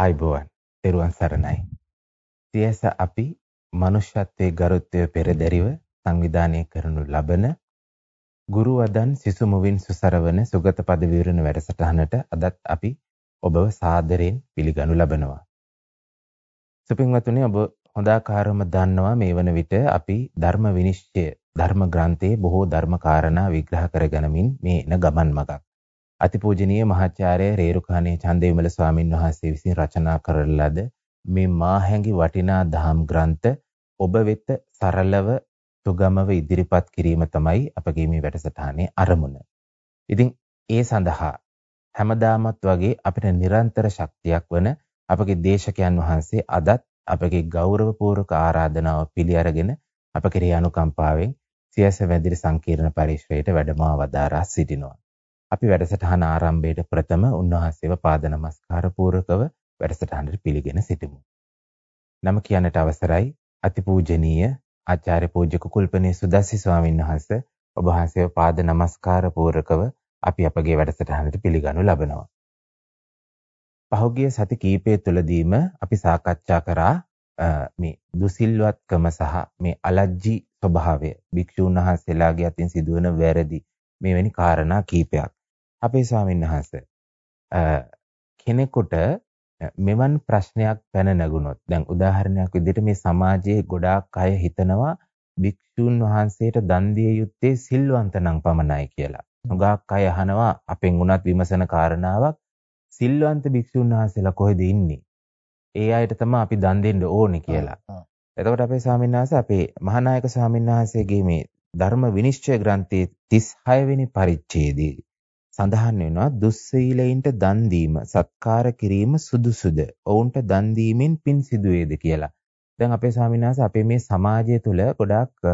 ආයිබෝවන් තෙරුවන් සරණයි. සියස අපි මනුෂ්‍යත්වයේ ගරුත්වය පෙරදැරිව සංවිධානය කරනු ලබන ගුරු වදන් සිසු මුවින් සුසරවන සුගත පද විවරණ වැඩසටහනට අදත් අපි ඔබව සාදරයෙන් පිළිගනු ලබනවා. සුපින්වතුනි ඔබ හොඳාකාරවම දන්නවා මේ වන විට අපි ධර්ම විනිශ්චය ධර්ම ග්‍රන්ථයේ බොහෝ ධර්ම කාරණා විග්‍රහ කරගනිමින් මේ එන ගමන් මගක්. අතිපූජනීය මහාචාර්ය රේරුකාණේ චන්දවිමල ස්වාමින් වහන්සේ විසින් රචනා කරන ලද මේ මාහැඟි වටිනා දහම් ග්‍රන්ථ ඔබ වෙත සරලව සුගමව ඉදිරිපත් කිරීම තමයි අපගේ මේ වැඩසටහනේ අරමුණ. ඉතින් ඒ සඳහා හැමදාමත් වගේ අපිට නිරන්තර ශක්තියක් වන අපගේ දේශකයන් වහන්සේ අදත් අපගේ ගෞරවපූර්වක ආරාධනාව පිළි අරගෙන අප කෙරෙහි අනුකම්පාවෙන් සියස වැදිරි සංකීර්ණ පරිශ්‍රයට වැඩමව වදාරා සිටිනවා. අපි වැඩසටහන ආරම්භයේ ප්‍රථම උන්වහන්සේව පාද නමස්කාර පූර්වකව වැඩසටහනට පිළිගෙන සිටිමු. නම කියන්නට අවසරයි අතිපූජනීය ආචාර්ය පූජ්‍ය කුකුල්පනේ සුදස්සි ස්වාමීන් වහන්සේ ඔබ වහන්සේව පාද නමස්කාර පූර්වකව අපි අපගේ වැඩසටහනට පිළිගනු ලබනවා. පහුගිය සති කීපය තුළදීම අපි සාකච්ඡා කරා මේ දුසිල්වත්කම සහ මේ අලජ්ජි ස්වභාවය භික්ෂුන් වහන්සේලාගේ අතින් සිදුවන වැරදි මෙවැනි කාරණා කීපයක්. අපේ ස්වාමීන් වහන්සේ කෙනෙකුට මෙවන් ප්‍රශ්නයක් පැන නැගුණොත් දැන් උදාහරණයක් විදිහට මේ සමාජයේ ගොඩාක් අය හිතනවා භික්ෂුන් වහන්සේට දන් දිය යුත්තේ සිල්වන්ත නම් පමණයි කියලා. හුඟක් අය අහනවා අපෙන් උනත් විමසන කාරණාවක් සිල්වන්ත භික්ෂුන් වහන්සේලා කොහෙද ඉන්නේ? ඒ අයට තමයි අපි දන් දෙන්න ඕනේ කියලා. එතකොට අපේ ස්වාමීන් වහන්සේ අපේ මහානායක ස්වාමීන් වහන්සේගේ මේ ධර්ම විනිශ්චය ග්‍රන්ථයේ 36 වෙනි පරිච්ඡේදයේ සඳහන් වෙනවා දුස්සීලයින්ට දන් දීම සත්කාර කිරීම සුදුසුද ඔවුන්ට දන් දීමෙන් පින් සිදුවේද කියලා. දැන් අපේ ස්වාමීන් වහන්සේ අපේ මේ සමාජය තුළ ගොඩාක්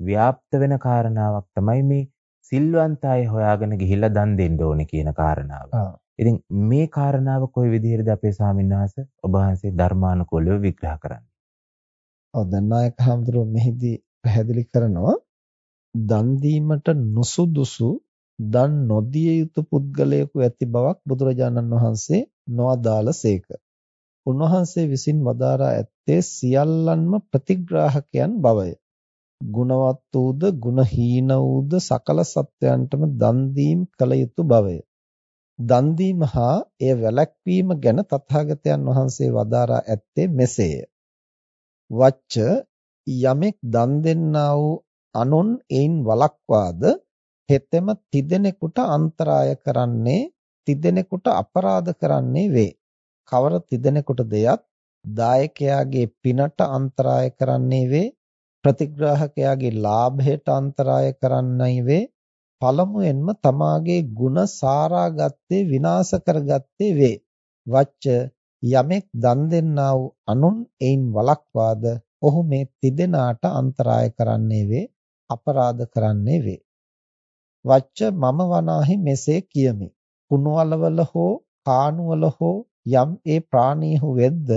ව්‍යාප්ත වෙන කාරණාවක් තමයි මේ සිල්වන්ත අය හොයාගෙන ගිහිල්ලා දන් දෙන්න ඕනේ කියන කාරණාව. ඉතින් මේ කාරණාව කොයි විදිහටද අපේ ස්වාමීන් වහන්සේ ඔබ වහන්සේ ධර්මානුකූලව විග්‍රහ කරන්නේ? ඔව් දැන් නායක හඳුරු මෙහිදී පැහැදිලි කරනවා දන් දීමට නුසුදුසු දන් නොදිය යුතු පුද්ගලයෙකු ඇති බවක් බුදුරජාණන් වහන්සේ නොඅදාළසේක. උන්වහන්සේ විසින් වදාරා ඇත්තේ සියල්ලන්ම ප්‍රතිග්‍රාහකයන් බවය. ගුණවත් වූද ගුණහීන වූද සකල සත්වයන්ටම දන් දීම් කළ යුතු බවය. දන් දීම හා එය වැළැක්වීම ගැන තථාගතයන් වහන්සේ වදාරා ඇත්තේ මෙසේය. වච්ච යමෙක් දන් දෙන්නා වූ අනුන් එයින් වළක්වාද හෙතෙම තිදෙනෙකුට අන්තරාය කරන්නේ තිදෙනෙකුට අපරාධ කරන්නේ වේ. කවර තිදෙනෙකුට දෙයත් දායකයාගේ පිනට අන්තරාය කරන්නේ වේ. ප්‍රතිග්‍රාහකයාගේ ලාභයට අන්තරාය කරන්නයි වේ. පළමුවෙන්ම තමාගේ ಗುಣ සාරාගත්තේ විනාශ කරගත්තේ වේ. වච්ච යමෙක් දන් දෙන්නා වූ අනුන් එයින් වළක්වාද ඔහු මේ තිදෙනාට අන්තරාය කරන්නේ වේ අපරාධ කරන්නේ වේ වච්ච මම වනාහි මෙසේ කියමි. කුණුවලවල හෝ කාණුවල හෝ යම් ඒ ප්‍රාණීහු වෙද්ද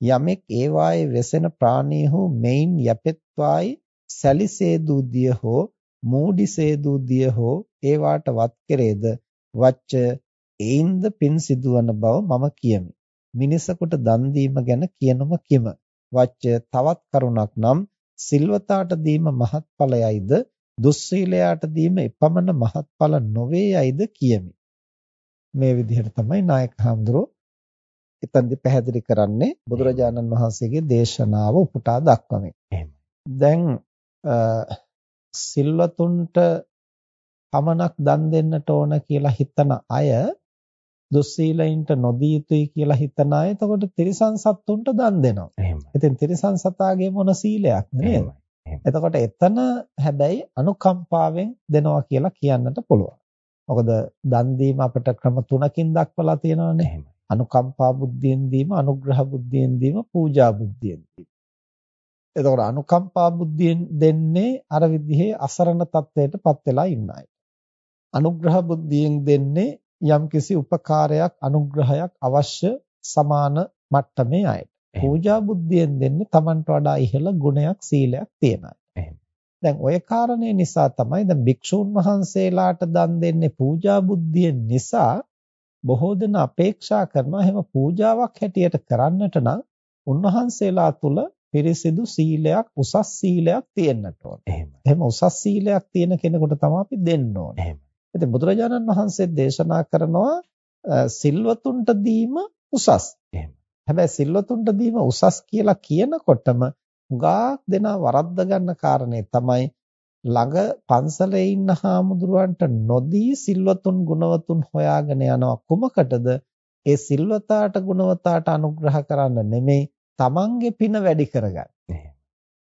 යමෙක් ඒ වායේ වෙසෙන ප්‍රාණීහු මෙයින් යැපෙත්වායි සැලිසේදූ දිය හෝ මූඩිසේදූ දිය හෝ ඒ වාට වත් කෙරේද වච්ච ඒින්ද පින් සිදුවන බව මම කියමි. මිනිසෙකුට දන් දීම ගැන කියනම කිම. වච්ච තවත් කරුණක් නම් සිල්වතාට දීම මහත්ඵලයයිද දුස්සීලයාට දීම එපමණ මහත්ඵල නොවේ යයිද කියමි. මේ විදිහට තමයි නායක හඳුරෝ එතෙන්දි පැහැදිලි කරන්නේ බුදුරජාණන් වහන්සේගේ දේශනාව උපුටා දක්වමින්. දැන් සිල්වතුන්ට පමණක් දන් දෙන්නට ඕන කියලා හිතන අය දුස්සීලයින්ට නොදී යුතුයි කියලා හිතන අය එතකොට තිරිසන් සත්තුන්ට දන් දෙනවා. එහෙමයි. ඉතින් තිරිසන් සතාගේ මොන සීලයක් නේද? එතකොට එතන හැබැයි අනුකම්පාවෙන් දෙනවා කියලා කියන්නට පුළුවන්. මොකද දන් අපිට ක්‍රම තුනකින් දක්වලා තියෙනවානේ. අනුකම්පා බුද්ධියෙන් දීම, අනුග්‍රහ බුද්ධියෙන් දීම, පූජා බුද්ධියෙන් දීම. එතකොට අනුකම්පා බුද්ධියෙන් දෙන්නේ අර විදිහේ අසරණ තත්වයටපත් වෙලා ඉන්න අය. අනුග්‍රහ බුද්ධියෙන් දෙන්නේ යම්කිසි උපකාරයක්, අනුග්‍රහයක් අවශ්‍ය සමාන මට්ටමේ අයට. පූජා බුද්ධියෙන් දෙන්නේ Tamanට වඩා ඉහළ ගුණයක් සීලයක් තියෙන අය. දැන් ওই කාරණේ නිසා තමයි දැන් භික්ෂුන් වහන්සේලාට දන් දෙන්නේ පූජා බුද්ධියෙන් නිසා බොහෝ දෙනා අපේක්ෂා කරනවා එහෙම පූජාවක් හැටියට කරන්නට නම් උන්වහන්සේලා තුල පිරිසිදු සීලයක් උසස් සීලයක් තියෙන්නට ඕන. එහෙම උසස් සීලයක් තියෙන කෙනෙකුට තමයි අපි දෙන්න ඕනේ. එහෙමයි. ඉතින් බුදුරජාණන් වහන්සේ දේශනා කරනවා සිල්වතුන්ට දීම උසස්. හැබැයි සිල්වතුන්ට දීම උසස් කියලා කියනකොටම හුඟක් දෙනා වරද්ද ගන්න කාරණේ තමයි ළඟ පන්සලේ ඉන්න හාමුදුරුවන්ට නොදී සිල්වතුන් ගුණවතුන් හොයාගෙන යනවා කුමකටද ඒ සිල්වතාට ගුණවතාට අනුග්‍රහ කරන්න නෙමෙයි තමන්ගේ පින වැඩි කරගන්න.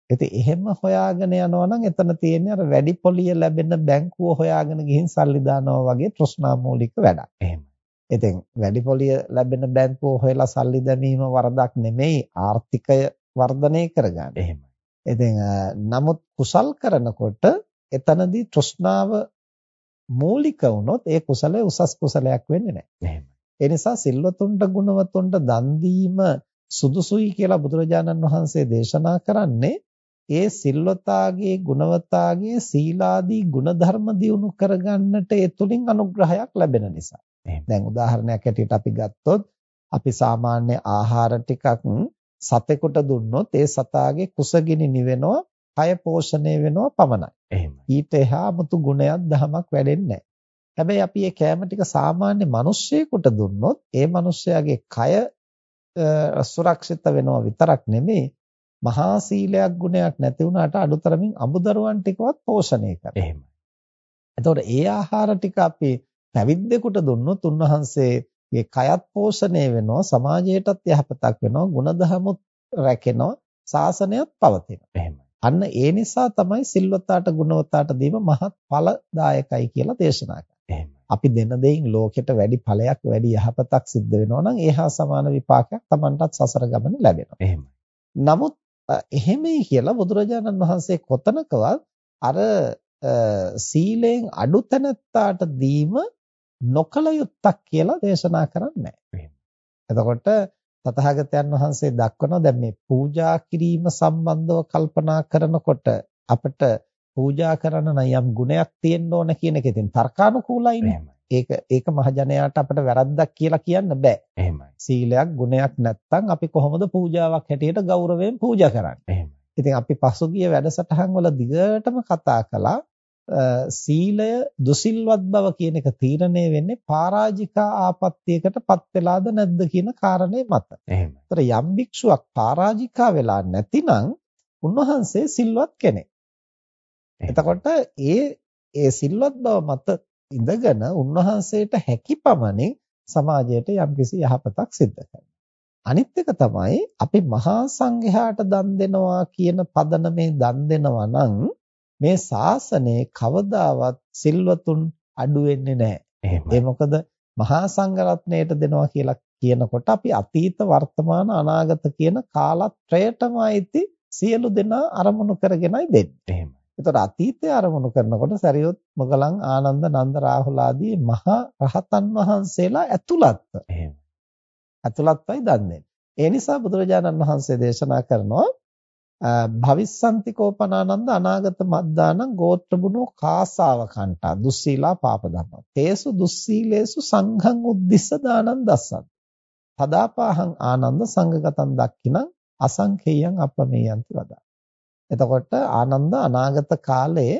ඉතින් එහෙම හොයාගෙන යනවා නම් එතන තියෙන්නේ අර වැඩි පොලිය ලැබෙන බැංකුව හොයාගෙන ගිහින් සල්ලි දානවා වගේ තෘෂ්ණා මූලික වැඩක්. එහෙමයි. ඉතින් වැඩි පොලිය ලැබෙන බැංකුව හොයලා සල්ලි දැමීම වරදක් නෙමෙයි ආර්ථිකය වර්ධනය කරගන්න. එහෙමයි. ඉතින් නමුත් කුසල් කරනකොට එතනදී තෘෂ්ණාව මූලික වුණොත් ඒ කුසලය උසස් කුසලයක් වෙන්නේ නැහැ. එහෙමයි. ඒ නිසා සිල්වතුන්ට ගුණවතුන්ට දන් දීම සුදුසුයි කියලා බුදුරජාණන් වහන්සේ දේශනා කරන්නේ ඒ සිල්වතාගේ ගුණවතාගේ සීලාදී ගුණධර්ම දියුණු කරගන්නට ඒ තුලින් අනුග්‍රහයක් ලැබෙන නිසා. දැන් උදාහරණයක් ඇටියට අපි ගත්තොත් අපි සාමාන්‍ය ආහාර ටිකක් සතෙකුට දුන්නොත් ඒ සතාගේ කුසගිනි නිවෙනවා, කය පෝෂණය වෙනවා පමණයි. එහෙමයි. ඊට එහා 아무තු ගුණයක් දහමක් වැඩෙන්නේ නැහැ. හැබැයි අපි මේ කෑම ටික සාමාන්‍ය මිනිස්සෙකුට දුන්නොත් ඒ මිනිස්යාගේ කය සුරක්ෂිත වෙනවා විතරක් නෙමෙයි මහා සීලයක් ගුණයක් නැති වුණාට අඩුතරමින් අමුදරුවන් ටිකවත් පෝෂණය කරනවා. එහෙමයි. එතකොට ඒ ආහාර ටික අපි පැවිද්දෙකුට දුන්නොත් උන්වහන්සේගේ කයත් පෝෂණය වෙනවා සමාජයටත් යහපතක් වෙනවා ගුණධර්මොත් රැකෙනවා ශාසනයත් පවතිනවා. එහෙමයි. අන්න ඒ නිසා තමයි සිල්වතාට ගුණවතාට දීම මහත් ඵලදායකයි කියලා දේශනා කරන්නේ. අපි දෙන දෙයින් ලෝකෙට වැඩි ඵලයක් වැඩි යහපතක් සිද්ධ වෙනවා නම් ඒහා සමාන විපාකයක් Tamanටත් සසර ගමනේ ලැබෙනවා. එහෙමයි. නමුත් එහෙමයි කියලා බුදුරජාණන් වහන්සේ කොතනකවත් අර සීලෙන් අඩු තැනත්තාට දීම නොකල යුත්තක් කියලා දේශනා කරන්නේ. එතකොට තථාගතයන් වහන්සේ දක්වනවා දැන් මේ පූජා කිරීම සම්බන්ධව කල්පනා කරනකොට අපිට පූජා කරන්න නම් යම් ගුණයක් තියෙන්න ඕන කියන එක ඉතින් තර්කානුකූලයිනේ. ඒක ඒක මහජනයාට අපිට වැරද්දක් කියලා කියන්න බෑ. එහෙමයි. සීලයක් ගුණයක් නැත්තම් අපි කොහොමද පූජාවක් හැටියට ගෞරවයෙන් පූජා කරන්නේ? එහෙමයි. ඉතින් අපි පසුගිය වැඩසටහන් වල දිගටම කතා කළා සීලය දුසිල්වත් බව කියන එක තීරණය වෙන්නේ පරාජිකා ආපත්‍යයකටපත් වෙලාද නැද්ද කියන කාරණේ මත. එහෙමයි. ඒතර යම් භික්ෂුවක් පරාජිකා වෙලා නැතිනම් උන්වහන්සේ සිල්වත් කෙනෙක්. එතකොට ඒ ඒ සිල්වත් බව මත ඉඳගෙන උන්වහන්සේට හැකි පමණින් සමාජයට යම්කිසි යහපතක් සිද්ධ කරනවා. අනිත් එක තමයි අපි මහා සංඝයාට දන් දෙනවා කියන පදනමේ දන් දෙනවා නම් මේ ශාසනයේ කවදාවත් සිල්වතුන් අඩු වෙන්නේ නැහැ. ඒ මොකද මහා සංඝරත්නයට දෙනවා කියලා කියනකොට අපි අතීත වර්තමාන අනාගත කියන කාලත්‍රයටම අයිති සියලු දෙනා අරමුණු කරගෙනයි දෙන්නේ. එතකොට අතීතය අරමුණු කරනකොට සරියොත් මොගලන් ආනන්ද නන්ද රාහුල ආදී මහා රහතන් වහන්සේලා ඇතුළත්. එහෙම. ඇතුළත්වයි දන්නේ. ඒ නිසා බුදුරජාණන් වහන්සේ දේශනා කරනවා භවිස්සන්තිකෝපනානන්ද අනාගත මද්දානං ගෝත්‍රබුනෝ කාසාව කන්ටා දුස්සීලා පාප ධම්ම. තේසු දුස්සීලේසු සංඝං උද්දිස්ස දානං දස්සත්. පදාපාහං ආනන්ද සංඝගතං දක්ඛිනං අසංඛේයං අපමේයන්ති වදා. එතකොට ආනන්ද අනාගත කාලයේ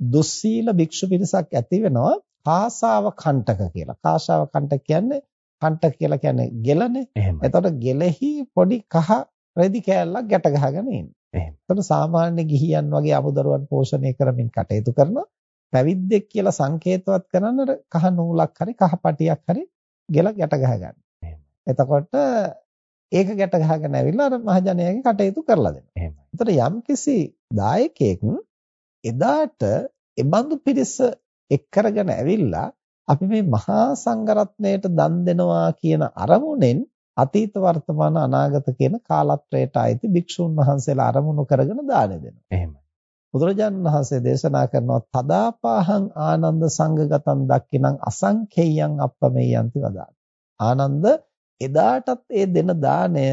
දුස්සීල භික්ෂු පිරිසක් ඇති වෙනවා කාසාව කණ්ඨක කියලා. කාසාව කණ්ඨක කියන්නේ කණ්ඨක කියලා කියන්නේ ගෙලනේ. එතකොට ගෙලෙහි පොඩි කහ රෙදි කෑල්ලක් ගැට ගහගෙන ඉන්නේ. එතකොට සාමාන්‍ය ගිහියන් වගේ අමුදරුවන් පෝෂණය කරමින් කටයුතු කරන පැවිද්දෙක් කියලා සංකේතවත් කරනර කහ නූලක් හරි කහ පටියක් හරි ගෙල ගැට ගහගන්න. එතකොට ඒක ගැට ගහගෙන ඇවිල්ලා අර මහජනයාගේ කටයුතු කරලා දෙනවා. එහෙමයි. ඒතර යම්කිසි දායකයෙක් එදාට එබඳු පිරිස එක් කරගෙන ඇවිල්ලා අපි මේ මහා සංඝරත්නයට දන් දෙනවා කියන අරමුණෙන් අතීත වර්තමාන අනාගත කියන කාලත්‍රයට අයිති භික්ෂුන් වහන්සේලා අරමුණු කරගෙන දාන දෙනවා. එහෙමයි. බුදුරජාණන් වහන්සේ දේශනා කරනවා තදාපාහං ආනන්ද සංඝගතං දක්ඛිනං අසංඛේයං අප්පමේයන්ති වදා. ආනන්ද එදාටත් ඒ දෙන දාණය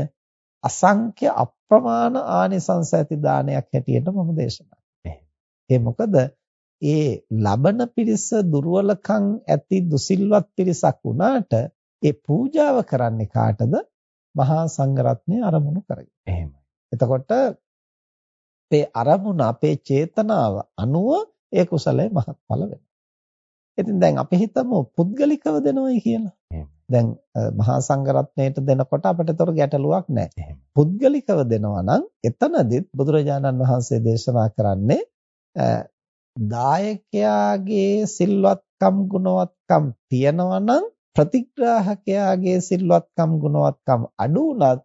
අසංඛ්‍ය අප්‍රමාණ ආනිසංස ඇති දානයක් හැටියට මම දේශනා ඒ මොකද ඒ ලබන පිරිස දුර්වලකම් ඇති දුසිල්වත් පිරිසක් වුණාට ඒ පූජාව කරන්නේ කාටද? මහා සංඝරත්නය අරමුණු කරගෙන. එහෙමයි. එතකොට අපේ අරමුණ අපේ චේතනාව අනුව ඒ කුසලයේ මහත්ඵල වෙනවා. ඉතින් දැන් අපි හිතමු පුද්ගලිකව දෙනවයි කියලා. දැන් මහා සංඝරත්නයට දෙනකොට අපිට තොර ගැටලුවක් නැහැ. පුද්ගලිකව දෙනවා නම් එතනදිත් බුදුරජාණන් වහන්සේ දේශනා කරන්නේ දායකයාගේ සිල්වත්කම් ගුණවත්කම් තියනවා නම් ප්‍රතිග්‍රාහකයාගේ සිල්වත්කම් ගුණවත්කම් අඩු වුණත්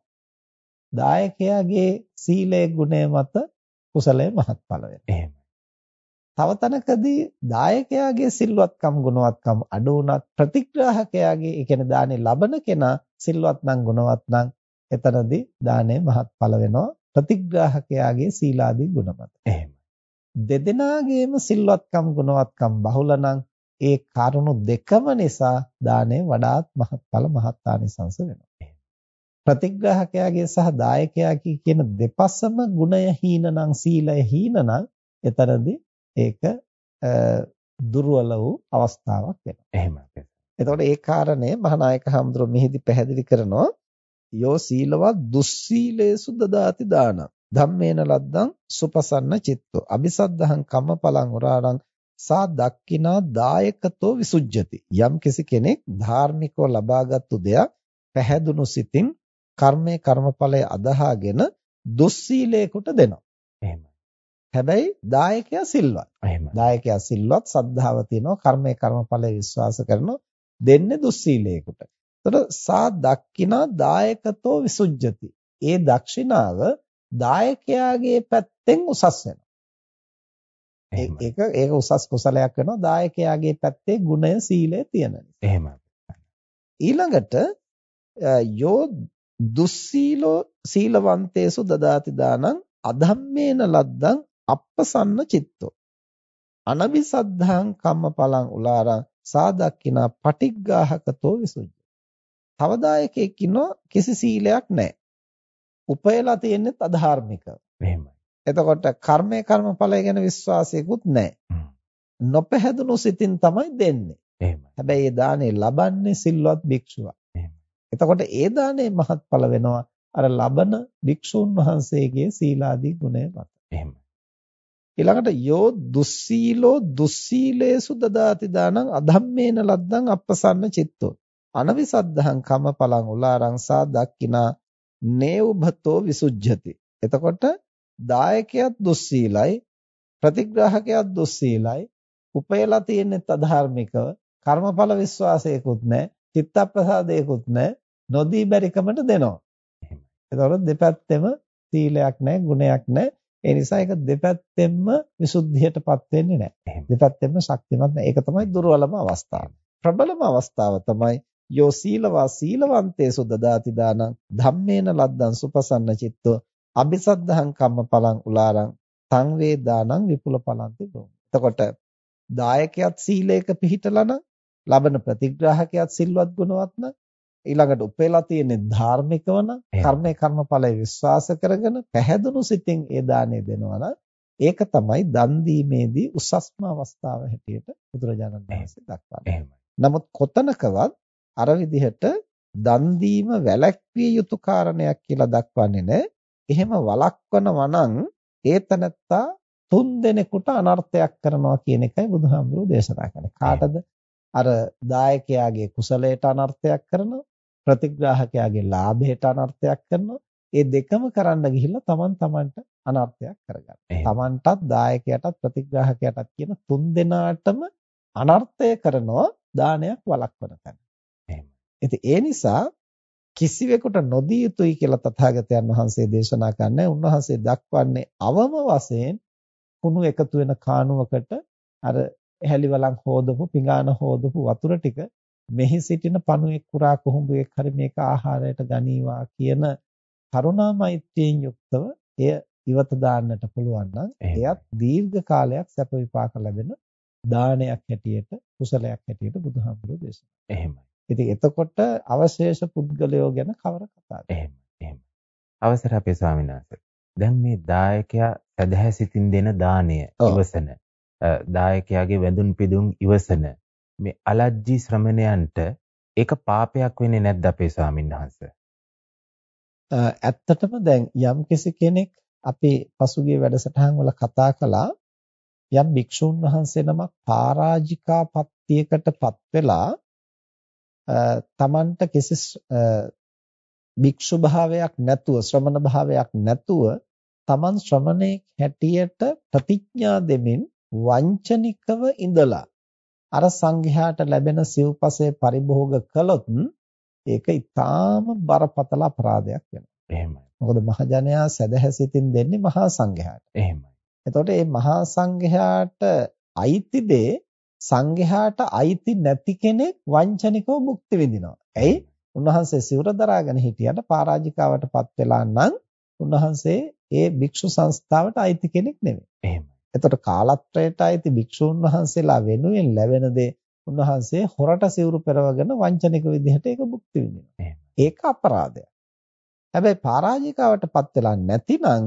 දායකයාගේ සීලේ ගුණය මත කුසලයේ මහත්ඵල වෙනවා. තව තැනකදී දායකයාගේ සිල්වත්කම් ගුණවත්කම් අඩු වුණත් ප්‍රතිග්‍රාහකයාගේ ඒ කියන්නේ දානේ ලබන කෙනා සිල්වත් නම් ගුණවත් නම් එතනදී දානේ මහත්ඵල වෙනවා ප්‍රතිග්‍රාහකයාගේ සීලාදී ගුණ මත. එහෙම. දෙදෙනාගේම සිල්වත්කම් ගුණවත්කම් බහුල නම් ඒ කරුණු දෙකම නිසා දානේ වඩාත් මහත්ඵල මහත්ානිසංස වෙනවා. ප්‍රතිග්‍රාහකයාගේ සහ දායකයාගේ කියන දෙපසම ගුණය හීනනම් සීලය හීනනම් එතරම්දී ඒක දුර්වල වූ අවස්ථාවක් වෙනවා. එහෙමයි. එතකොට ඒ කාරණය මහානායක හඳුරු මෙහිදී පැහැදිලි කරනවා යෝ සීලවත් දුස්සීලේසු දදාති දානං ධම්මේන ලද්දං සුපසන්න චිත්තෝ අபிසද්ධහං කම්මපලං උරාරං සා දක්කිනා දායකතෝ විසුජ්ජති යම් කිසි කෙනෙක් ධාර්මිකව ලබාගත්තු දෙයක් පැහැදුණු සිතින් කර්මයේ කර්මඵලය අදහාගෙන දුස්සීලයකට දෙනවා. එහෙමයි. හැබැයි දායකයා සිල්වත්. එහෙමයි. දායකයා සිල්වත් සද්ධාව තියෙනවා කර්මයේ කර්මඵලය විශ්වාස කරනවා දෙන්නේ දුස්සීලයකට. එතකොට සා දක්කිනා දායකතෝ විසුජ්ජති. ඒ දක්ෂිනාව දායකයාගේ පැත්තෙන් උසස් වෙනවා. ඒක ඒක උසස් කුසලයක් වෙනවා දායකයාගේ පැත්තේ ගුණය සීලය තියෙන නිසා. එහෙමයි. ඊළඟට යෝ දුස්සීලෝ සීලවන්තේසු දදාති දානං අධම්මේන ලද්දං අප්පසන්න චිත්තෝ අනබිසද්ධාං කම්මපලං උලාරං සාදක්කිනා පටිග්ගාහකතෝ විසුද්ධි. තව දායකයෙක් ඉන්නවා කිසි සීලයක් නැහැ. උපයලා තියෙන්නේ අධාර්මිකව. එහෙමයි. එතකොට කර්මය කර්මඵලය ගැන විශ්වාසයකුත් නැහැ. නොපැහැදුණු සිතින් තමයි දෙන්නේ. එහෙමයි. හැබැයි ඒ දානේ ලබන්නේ සිල්වත් භික්ෂුවක්. එතකොට ඒ දානේ මහත්ඵල වෙනවා අර ලබන භික්ෂුන් වහන්සේගේ සීලාදී ගුණය මත. එහෙමයි. ඊළඟට යෝ දුස්සීලෝ දුස්සීලේසු දදාති දානං අධම්මේන ලද්දං අප්පසන්න චිත්තෝ අනවිසද්ධහං කමපලං උලාරංසා දක්කිනා නේවභතෝ විසුජ්ජති එතකොට දායකයාත් දුස්සීලයි ප්‍රතිග්‍රාහකයාත් දුස්සීලයි උපයලා තියෙන්නේ අධාර්මිකව කර්මඵල විශ්වාසයකුත් නැහැ චිත්ත ප්‍රසාදයකුත් නැහැ නොදී බැරිකමට දෙනවා. එතකොට දෙපැත්තෙම සීලයක් නැහැ ගුණයක් නැහැ. ඒ නිසා ඒක දෙපැත්තෙන්ම විසුද්ධියටපත් වෙන්නේ නැහැ. දෙපැත්තෙන්ම ශක්තිමත් නැහැ. ඒක තමයි දුර්වලම අවස්ථාව. ප්‍රබලම අවස්ථාව තමයි යෝ සීලවා සීලවන්තේසු දදාති දානං ධම්මේන ලද්දං සුපසන්න චිත්තෝ අபிසද්ධහං කම්මපලං උලාරං සංවේ දානං විපුල පලන්ති බොම්. එතකොට දායකයාත් සීලයක පිහිටලා නම් ලබන ප්‍රතිග්‍රාහකයාත් සිල්වත් ගුණවත් නම් ඊළඟට උපේලා තියෙන්නේ ධාර්මිකව නම් කර්මේ කර්මඵලය විශ්වාස කරගෙන පැහැදුණු සිතින් ඒ දාණය දෙනවා නම් ඒක තමයි දන් දීමේදී උසස්ම අවස්ථාව හැටියට බුදුරජාණන් වහන්සේ දක්වන්නේ. නමුත් කොතනකවත් අර විදිහට දන් දීම වැළැක්විය යුතු කාරණයක් කියලා දක්වන්නේ නැහැ. එහෙම වළක්වනවා නම් ඒ තනත්තා තුන් දෙනෙකුට අනර්ථයක් කරනවා කියන එකයි බුදුහාමුදුරුවෝ දේශනා කරන්නේ. කාටද? අර දායකයාගේ කුසලයට අනර්ථයක් කරනවා, ප්‍රතිග්‍රාහකයාගේ ලාභයට අනර්ථයක් කරනවා. ඒ දෙකම කරන්න ගිහිල්ලා Taman Tamanට අනර්ථයක් කරගන්නවා. Tamanටත් දායකයටත් ප්‍රතිග්‍රාහකයටත් කියන තුන් දෙනාටම අනර්ථය කරනවා දානයක් වළක්වන තැන. ඉතින් ඒ නිසා කිසිවෙකුට නොදිය යුතුයි කියලා තථාගතයන් වහන්සේ දේශනා කරන්නේ උන්වහන්සේ දක්වන්නේ අවම වශයෙන් කුණු එකතු වෙන කානුවකට අර හැලිවලන් හොදපු පිඟාන හොදපු වතුර ටික මෙහි සිටින පණුවෙක් කුරා කුහුඹුවෙක් හරි මේක ආහාරයට ගනීවා කියන කරුණා මෛත්‍රියෙන් යුක්තව එය ඉවත දාන්නට පුළුවන් නම් එයත් දීර්ඝ කාලයක් සැප විපාක ලැබෙන දානයක් හැටියට කුසලයක් හැටියට බුදුහාමුදුරුවෝ දේශනා. එහෙමයි. ඉතින් එතකොට අවශේෂ පුද්ගලයෝ ගැන කවර කතාවද? එහෙම එහෙම. අවසර අපේ ස්වාමීන් වහන්සේ. දැන් මේ දායකයා සදහැ සිතින් දෙන දාණය ඉවසන දායකයාගේ වැඳුන් පිදුම් ඉවසන මේ අලජ්ජි ශ්‍රමණයන්ට ඒක පාපයක් වෙන්නේ නැද්ද අපේ ස්වාමීන් වහන්සේ? ඇත්තටම දැන් යම් කෙනෙක් අපි පසුගිය වැඩසටහන් වල කතා කළා යම් භික්ෂුන් වහන්සේ නමක් පරාජිකා පත්තියකටපත් වෙලා තමන්ට කිසි භික්ෂු භාවයක් නැතුව ශ්‍රමණ භාවයක් නැතුව තමන් ශ්‍රමණේ හැටියට ප්‍රතිඥා දෙමින් වංචනිකව ඉඳලා අර සංඝයාට ලැබෙන සිව්පසේ පරිභෝග කළොත් ඒක ඊටාම බරපතල අපරාධයක් වෙනවා. එහෙමයි. මොකද මහජනයා සදහැසිතින් දෙන්නේ මහා සංඝයාට. එහෙමයි. එතකොට මේ මහා සංඝයාට අයිති දේ සංඝයාට අයිති නැති කෙනෙක් වංචනිකව භුක්ති විඳිනවා. ඇයි? උන්වහන්සේ සිවුර දරාගෙන හිටියට පරාජිකාවටපත් වෙලා නම් උන්වහන්සේ ඒ භික්ෂු සංස්ථාවට අයිති කෙනෙක් නෙමෙයි. එහෙමයි. එතකොට කාලත්‍රයට අයිති භික්ෂූන් වහන්සේලා වෙනුවෙන් ලැබෙන දේ උන්වහන්සේ හොරට සිවුරු පෙරවගෙන වංචනික විදිහට ඒක භුක්ති විඳිනවා. ඒක අපරාධයක්. හැබැයි පරාජිකාවටපත් වෙලා නැතිනම්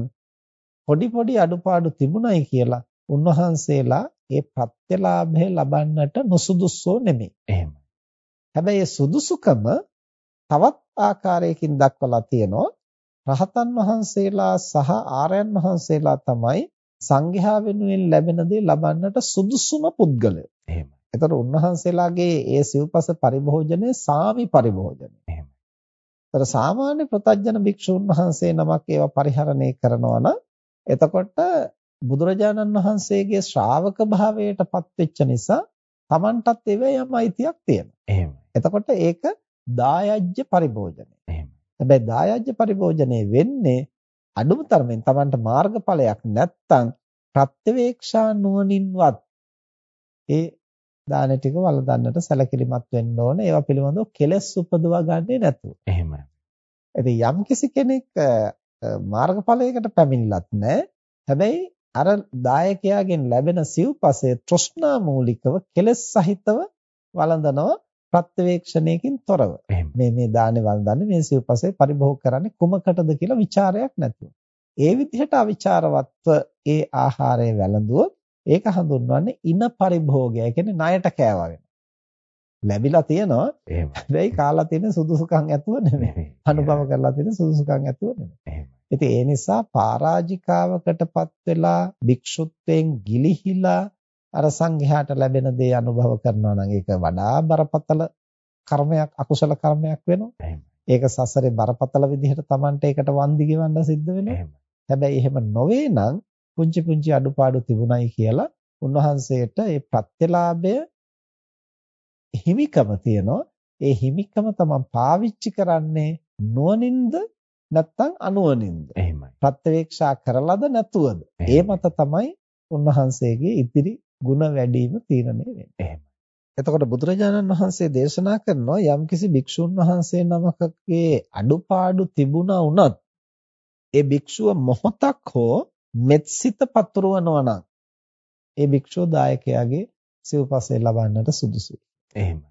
පොඩි පොඩි අඩුපාඩු තිබුණයි කියලා උන්වහන්සේලා ඒ ප්‍රත්‍යලාභය ලබන්නට නොසුදුසුෝ නෙමෙයි. එහෙමයි. හැබැයි ඒ සුදුසුකම තවත් ආකාරයකින් දක්වලා තියෙනවා. රහතන් වහන්සේලා සහ ආර්යයන් වහන්සේලා තමයි සංඝයා වෙනුවෙන් ලැබෙන දේ ලබන්නට සුදුසුම පුද්ගලයෝ. එහෙමයි. එතකොට උන්වහන්සේලාගේ ඒ සිව්පස පරිභෝජනයේ සාමි පරිභෝජනය. එහෙමයි. ඒතර සාමාන්‍ය ප්‍රතඥ භික්ෂුන් වහන්සේ නමක් ඒවා පරිහරණය කරනවා නම් එතකොට බුදුරජාණන් වහන්සේගේ ශ්‍රාවක භාවයටපත් වෙච්ච නිසා Tamanටත් ඒවේ යම් අයිතියක් තියෙනවා. එහෙමයි. එතකොට ඒක දායජ්‍ය පරිභෝජනය. එහෙමයි. හැබැයි දායජ්‍ය පරිභෝජනය වෙන්නේ අඩුම තරමින් Tamanට මාර්ගඵලයක් නැත්තම් ප්‍රත්‍යවේක්ෂා නුවණින්වත් ඒ දාන ටික වළඳන්නට සැලකිලිමත් වෙන්න ඕන. ඒවා පිළිබඳව කෙලස් උපදවා ගන්නේ නැතුව. එහෙමයි. ඉතින් යම්කිසි කෙනෙක් මාර්ගඵලයකට පැමිණිලත් නැහැ. හැබැයි අර දායකයාගෙන් ලැබෙන සිව්පසය තෘෂ්ණා මූලිකව කෙලස් සහිතව වළඳනවා ප්‍රත්‍යවේක්ෂණයකින් තොරව. මේ මේ දානේ වළඳන්නේ මේ සිව්පසේ පරිභෝග කරන්නේ කුමකටද කියලා ਵਿਚාරයක් නැතුව. ඒ විදිහට අවිචාරවත්ව ඒ ආහාරය වැළඳුවොත් ඒක හඳුන්වන්නේ ඉන පරිභෝගය. ඒ කියන්නේ ණයට කෑවා වෙනවා. ලැබිලා තියෙනවා. එහෙම. හැබැයි කාලා තියෙන සුදුසුකම් ඇතුව නෙමෙයි. අනුභව කරලා තියෙන සුදුසුකම් ඇතුව නෙමෙයි. එහෙම. ඉතින් ඒ නිසා පරාජිකාවකටපත් වෙලා භික්ෂුත්වයෙන් ගිලිහිලා අර සංඝයාට ලැබෙන දේ අනුභව කරනවා නම් ඒක වඩා බරපතල කර්මයක් අකුසල කර්මයක් වෙනවා. ඒක සසරේ බරපතල විදිහට Tamante ඒකට වන්දි ගෙවන්න සිද්ධ වෙනවා. හැබැයි එහෙම නොවේ නම් පුංචි පුංචි අඩුපාඩු තිබුණයි කියලා උන්වහන්සේට ඒ ප්‍රත්‍යලාභය හිමිකම තියනවා. ඒ හිමිකම තමයි පාවිච්චි කරන්නේ නුවණින්ද නැත්නම් අනුවණින්ද? එහෙමයි. ප්‍රත්‍යවේක්ෂා කරලාද නැතුවද? ඒ මත තමයි උන්වහන්සේගේ ඉදිරි ಗುಣ වැඩිම තීරණය වෙන්නේ. එහෙමයි. එතකොට බුදුරජාණන් වහන්සේ දේශනා කරනවා යම්කිසි භික්ෂුන් වහන්සේ නමකගේ අඩුපාඩු තිබුණා වුණත් ඒ භික්ෂුව මොහොතක් හෝ මෙත්සිත පතුරවනවා නම් ඒ භික්ෂුව දායකයාගේ සිව්පසේ ලබන්නට සුදුසුයි. එහෙමයි.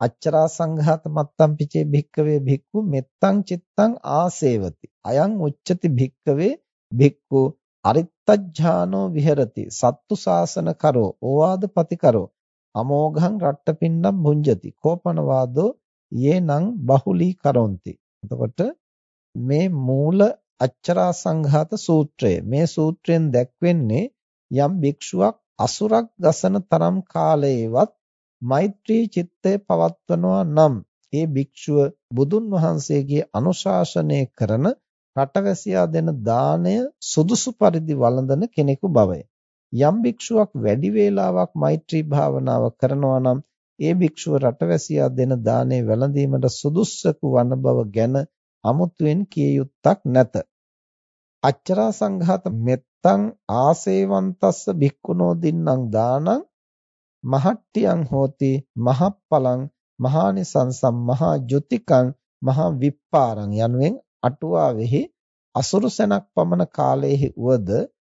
අච්චරා සංඝාත මත්තම් පිචේ භික්කවේ භික්ඛු මෙත්තං චිත්තං ආසේවති. අයං උච්චති භික්කවේ භික්ඛු අරිත්තජ්ජානෝ විහෙරති. සත්තු සාසන කරෝ ඕවාදපති කරෝ අමෝඝං රට්ටපින්නම් භුංජති. කෝපන වාදෝ යේනං බහුලී කරොන්ති. එතකොට මේ මූල අච්චරා සංඝාත සූත්‍රය මේ සූත්‍රයෙන් දැක්වෙන්නේ යම් භික්ෂුවක් අසුරක් ගසන තරම් කාලයේවත් මෛත්‍රී චිත්තය පවත්වනවා නම් ඒ භික්ෂුව බුදුන් වහන්සේගේ අනුශාසනය කරන රටවැසියා දෙන දාණය සුදුසු පරිදි වළඳන කෙනෙකු බවය. යම් භික්ෂුවක් වැඩි වේලාවක් මෛත්‍රී භාවනාව කරනවා නම් ඒ භික්ෂුව රටවැසියා දෙන දාණය වැළඳීමට සුදුස්සකු වන බව ගැන අමුතුවෙන් කිය යුත්තක් නැත. අච්චරා සංඝාත මෙත්තං ආසේවන්තස්ස භික්ඛුනෝ දින්නම් දානං මහට්ටියං හෝති මහප්පලං මහානිසංසම් මහා ජුතිකං මහා විප්පාරං යනුවෙන් අටුවාවෙහි අසුරුසනක් පමණ කාලයේහි උවද